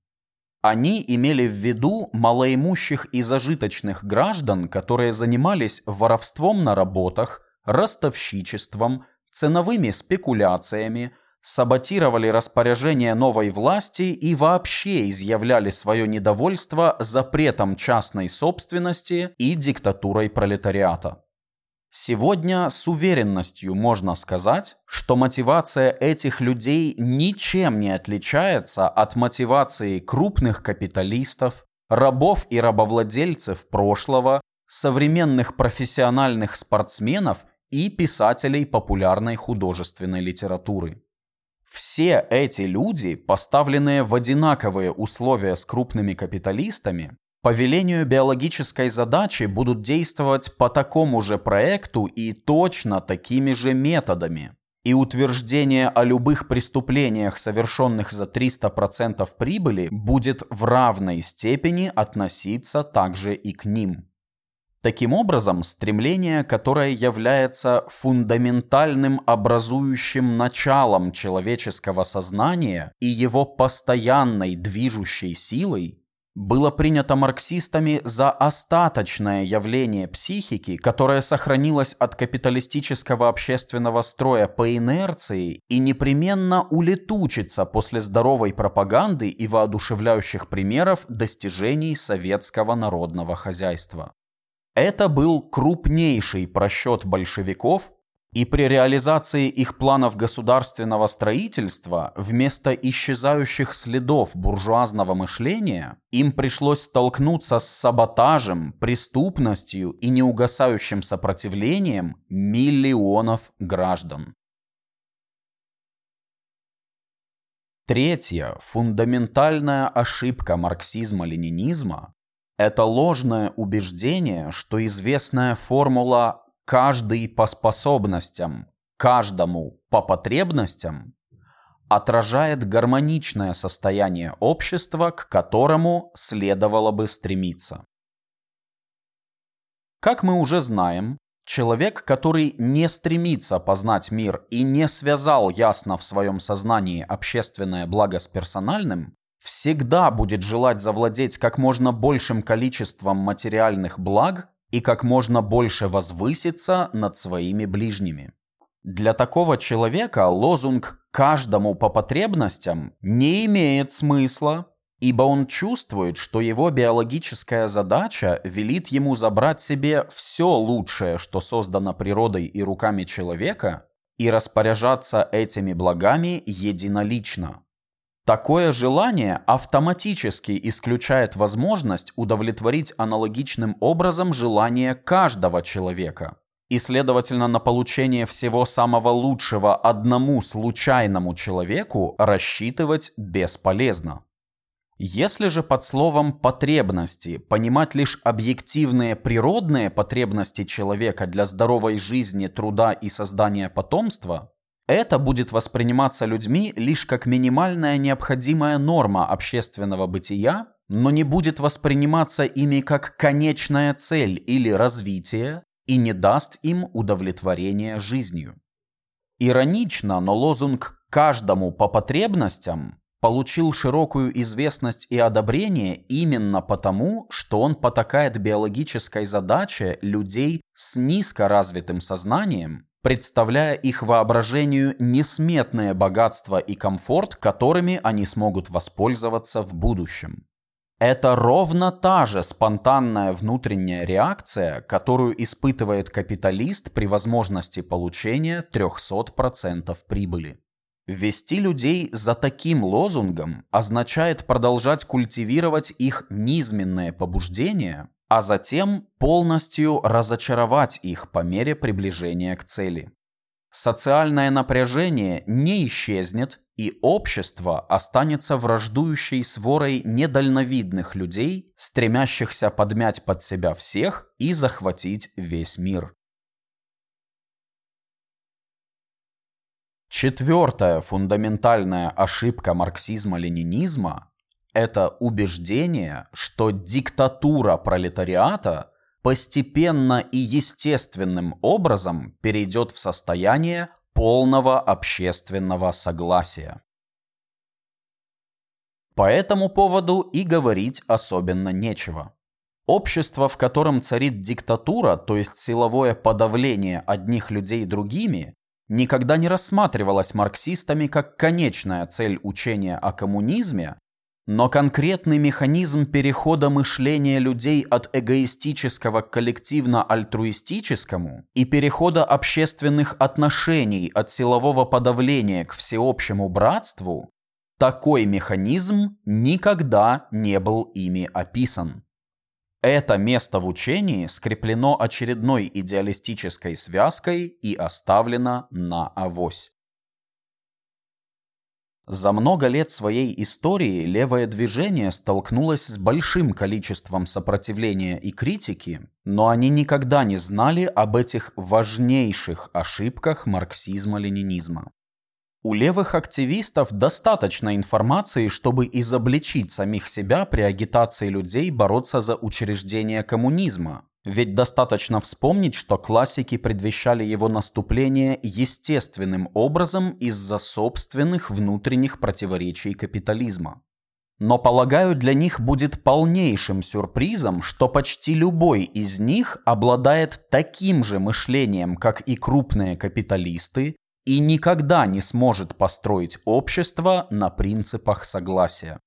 Они имели в виду малоимущих и зажиточных граждан, которые занимались воровством на работах, ростовщичеством, ценовыми спекуляциями, саботировали распоряжение новой власти и вообще изъявляли свое недовольство запретом частной собственности и диктатурой пролетариата. Сегодня с уверенностью можно сказать, что мотивация этих людей ничем не отличается от мотивации крупных капиталистов, рабов и рабовладельцев прошлого, современных профессиональных спортсменов и писателей популярной художественной литературы. Все эти люди, поставленные в одинаковые условия с крупными капиталистами, по велению биологической задачи будут действовать по такому же проекту и точно такими же методами. И утверждение о любых преступлениях, совершенных за 300% прибыли, будет в равной степени относиться также и к ним. Таким образом, стремление, которое является фундаментальным образующим началом человеческого сознания и его постоянной движущей силой, было принято марксистами за остаточное явление психики, которое сохранилось от капиталистического общественного строя по инерции и непременно улетучится после здоровой пропаганды и воодушевляющих примеров достижений советского народного хозяйства. Это был крупнейший просчет большевиков, и при реализации их планов государственного строительства вместо исчезающих следов буржуазного мышления им пришлось столкнуться с саботажем, преступностью и неугасающим сопротивлением миллионов граждан. Третья фундаментальная ошибка марксизма-ленинизма это ложное убеждение, что известная формула «каждый по способностям», «каждому по потребностям» отражает гармоничное состояние общества, к которому следовало бы стремиться. Как мы уже знаем, человек, который не стремится познать мир и не связал ясно в своем сознании общественное благо с персональным, всегда будет желать завладеть как можно большим количеством материальных благ и как можно больше возвыситься над своими ближними. Для такого человека лозунг «каждому по потребностям» не имеет смысла, ибо он чувствует, что его биологическая задача велит ему забрать себе все лучшее, что создано природой и руками человека, и распоряжаться этими благами единолично. Такое желание автоматически исключает возможность удовлетворить аналогичным образом желание каждого человека. И, следовательно, на получение всего самого лучшего одному случайному человеку рассчитывать бесполезно. Если же под словом «потребности» понимать лишь объективные природные потребности человека для здоровой жизни, труда и создания потомства, это будет восприниматься людьми лишь как минимальная необходимая норма общественного бытия, но не будет восприниматься ими как конечная цель или развитие и не даст им удовлетворения жизнью. Иронично, но лозунг «каждому по потребностям» получил широкую известность и одобрение именно потому, что он потакает биологической задаче людей с низкоразвитым сознанием представляя их воображению несметное богатство и комфорт, которыми они смогут воспользоваться в будущем. Это ровно та же спонтанная внутренняя реакция, которую испытывает капиталист при возможности получения 300% прибыли. Вести людей за таким лозунгом означает продолжать культивировать их низменное побуждение, а затем полностью разочаровать их по мере приближения к цели. Социальное напряжение не исчезнет, и общество останется враждующей сворой недальновидных людей, стремящихся подмять под себя всех и захватить весь мир. Четвертая фундаментальная ошибка марксизма-ленинизма – это убеждение, что диктатура пролетариата – постепенно и естественным образом перейдет в состояние полного общественного согласия. По этому поводу и говорить особенно нечего. Общество, в котором царит диктатура, то есть силовое подавление одних людей другими, никогда не рассматривалось марксистами как конечная цель учения о коммунизме, но конкретный механизм перехода мышления людей от эгоистического к коллективно-альтруистическому и перехода общественных отношений от силового подавления к всеобщему братству, такой механизм никогда не был ими описан. Это место в учении скреплено очередной идеалистической связкой и оставлено на авось. За много лет своей истории левое движение столкнулось с большим количеством сопротивления и критики, но они никогда не знали об этих важнейших ошибках марксизма-ленинизма. У левых активистов достаточно информации, чтобы изобличить самих себя при агитации людей бороться за учреждение коммунизма, ведь достаточно вспомнить, что классики предвещали его наступление естественным образом из-за собственных внутренних противоречий капитализма. Но, полагаю, для них будет полнейшим сюрпризом, что почти любой из них обладает таким же мышлением, как и крупные капиталисты, и никогда не сможет построить общество на принципах согласия.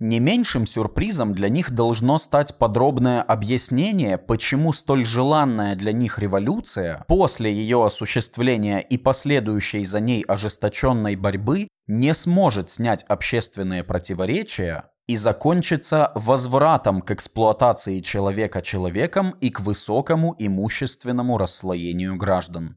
Не меньшим сюрпризом для них должно стать подробное объяснение, почему столь желанная для них революция после ее осуществления и последующей за ней ожесточенной борьбы не сможет снять общественные противоречия и закончится возвратом к эксплуатации человека человеком и к высокому имущественному расслоению граждан.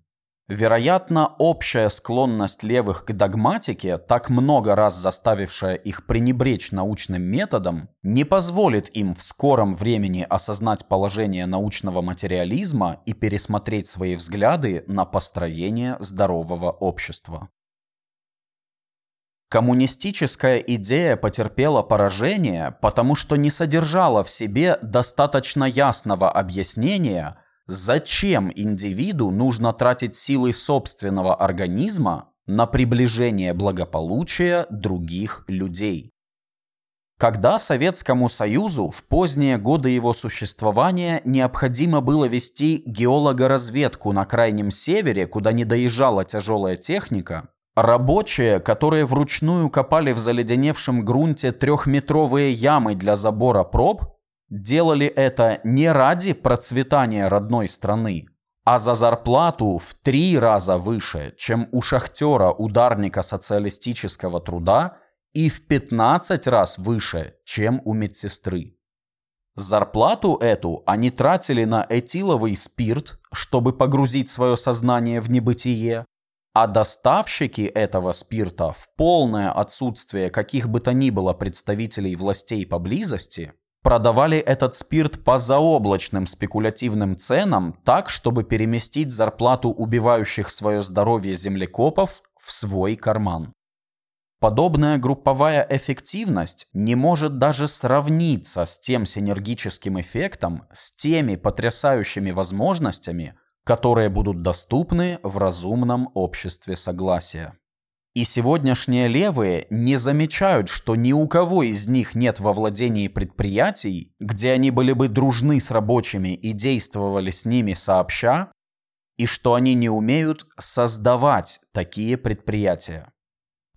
Вероятно, общая склонность левых к догматике, так много раз заставившая их пренебречь научным методом, не позволит им в скором времени осознать положение научного материализма и пересмотреть свои взгляды на построение здорового общества. Коммунистическая идея потерпела поражение, потому что не содержала в себе достаточно ясного объяснения – Зачем индивиду нужно тратить силы собственного организма на приближение благополучия других людей? Когда Советскому Союзу в поздние годы его существования необходимо было вести геологоразведку на Крайнем Севере, куда не доезжала тяжелая техника, рабочие, которые вручную копали в заледеневшем грунте трехметровые ямы для забора проб, делали это не ради процветания родной страны, а за зарплату в три раза выше, чем у шахтера-ударника социалистического труда и в 15 раз выше, чем у медсестры. Зарплату эту они тратили на этиловый спирт, чтобы погрузить свое сознание в небытие, а доставщики этого спирта в полное отсутствие каких бы то ни было представителей властей поблизости продавали этот спирт по заоблачным спекулятивным ценам так, чтобы переместить зарплату убивающих свое здоровье землекопов в свой карман. Подобная групповая эффективность не может даже сравниться с тем синергическим эффектом, с теми потрясающими возможностями, которые будут доступны в разумном обществе согласия. И сегодняшние левые не замечают, что ни у кого из них нет во владении предприятий, где они были бы дружны с рабочими и действовали с ними сообща, и что они не умеют создавать такие предприятия.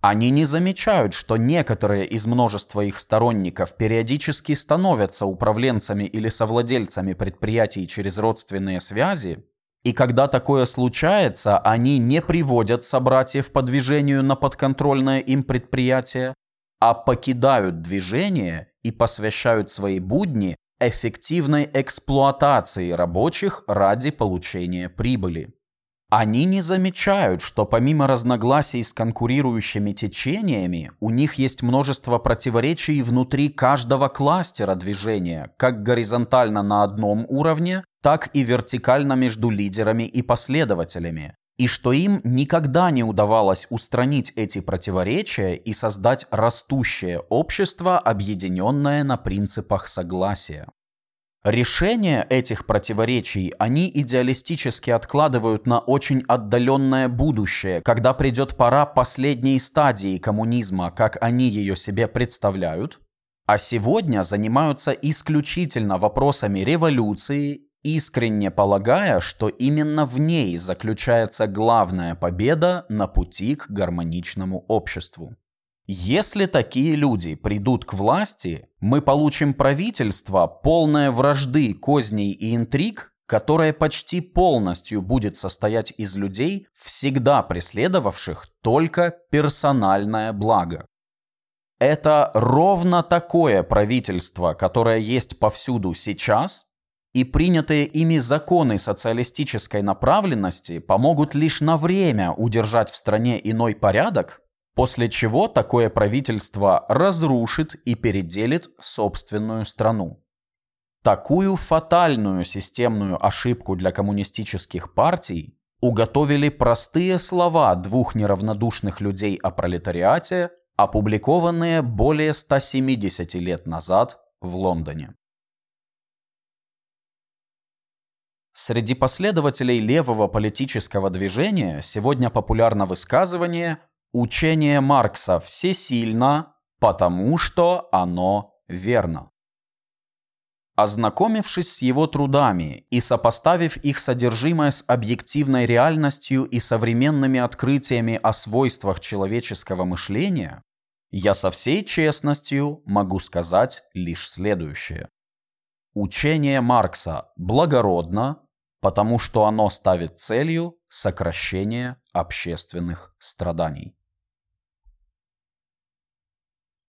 Они не замечают, что некоторые из множества их сторонников периодически становятся управленцами или совладельцами предприятий через родственные связи, и когда такое случается, они не приводят собратьев по движению на подконтрольное им предприятие, а покидают движение и посвящают свои будни эффективной эксплуатации рабочих ради получения прибыли. Они не замечают, что помимо разногласий с конкурирующими течениями, у них есть множество противоречий внутри каждого кластера движения, как горизонтально на одном уровне, так и вертикально между лидерами и последователями, и что им никогда не удавалось устранить эти противоречия и создать растущее общество, объединенное на принципах согласия. Решение этих противоречий они идеалистически откладывают на очень отдаленное будущее, когда придет пора последней стадии коммунизма, как они ее себе представляют, а сегодня занимаются исключительно вопросами революции, искренне полагая, что именно в ней заключается главная победа на пути к гармоничному обществу. Если такие люди придут к власти, мы получим правительство, полное вражды, козней и интриг, которое почти полностью будет состоять из людей, всегда преследовавших только персональное благо. Это ровно такое правительство, которое есть повсюду сейчас, и принятые ими законы социалистической направленности помогут лишь на время удержать в стране иной порядок, После чего такое правительство разрушит и переделит собственную страну. Такую фатальную системную ошибку для коммунистических партий уготовили простые слова двух неравнодушных людей о пролетариате, опубликованные более 170 лет назад в Лондоне. Среди последователей левого политического движения сегодня популярно высказывание Учение Маркса всесильно, потому что оно верно. Ознакомившись с его трудами и сопоставив их содержимое с объективной реальностью и современными открытиями о свойствах человеческого мышления, я со всей честностью могу сказать лишь следующее. Учение Маркса благородно, потому что оно ставит целью сокращение общественных страданий.